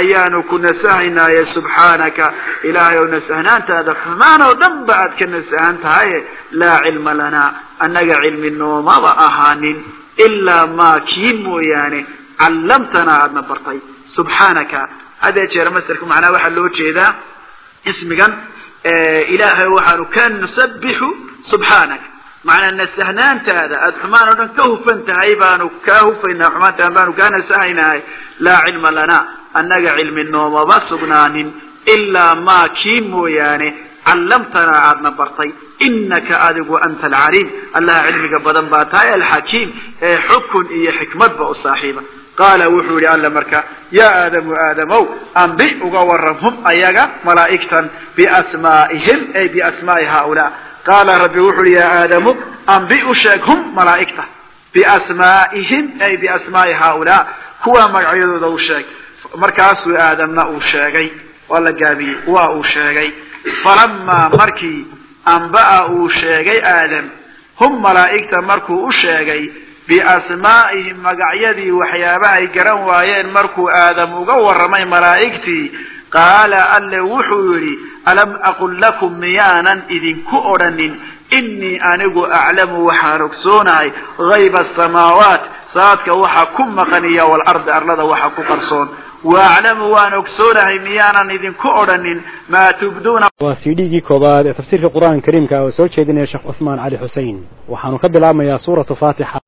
ayaanu ku nasahaynaaye subxaanaka ilaahay ow nasahnaantaada xumaan oo dhan ba aad ka nasahan tahaye laa cilma lanaa annaga cilmi noomaba ahaanin ilaa maa kii mooyaane callamtanaa aadna bartay. Subxaanaka hadee jeera masarka macnaha waxaa loo jeedaa ismigan ilaahay waxaanu ka nusabixu subxaanaka macnaa nasahnaantaada aada xumaan oo dhan ka hufan tahay baanu kaa hufaynaa xumaantaan baanu kaa nasahaynahay. Laa cilma lanaa annaga cilmi noomaba sugnaanin ilaa maa kii mooyaane callamtanaa aadna bartay. Inaka adigu anta alcaliim. Allaha cilmiga badan baa tahay alxakiim ee xukun iyo xikmadba u saaxiiba. Qaala wuxuu yihi alla marka yaa aadamu aadamow ambi uga waram hum ayaga malaa'igtan biasmaa'ihim ay biasmaa'i haaulaa. Qaala rabbi wuxu uhi yaa aadamu ambi u sheeg hum malaa'igta biasmaa'ihim ay biasmaa'i haaulaa. Kuwaa magacyadooda u sheeg markaasuu aadamna uu sheegay waa la gaabiyey waa uu sheegay. Falamaa markii amba'a uu sheegay aadam hum malaa'igta markuu u sheegay biasmaa'ihim magacyadii waxyaabahay garan waayeen markuu aadam uga warramay malaa'igtii qaala alle wuxuu yidhi alam aqul lakum miyaanan idinku odhanin? Innii anigu aclamu waxaan ogsoonahay hayba asamaawaat saadka waxa ku maqan iyo walardi arlada waxa ku qarsoon waaclamu waan ogsoonahay miyaanan idinku odhanin maa tubduuna. Waa c dhigii koobaad ee tafsiirka qur'aanka kariimka oo soo jeedinaya sheekh cuثmaan cali xusein waxaanu ka bilaabmayaa suuratu faatixa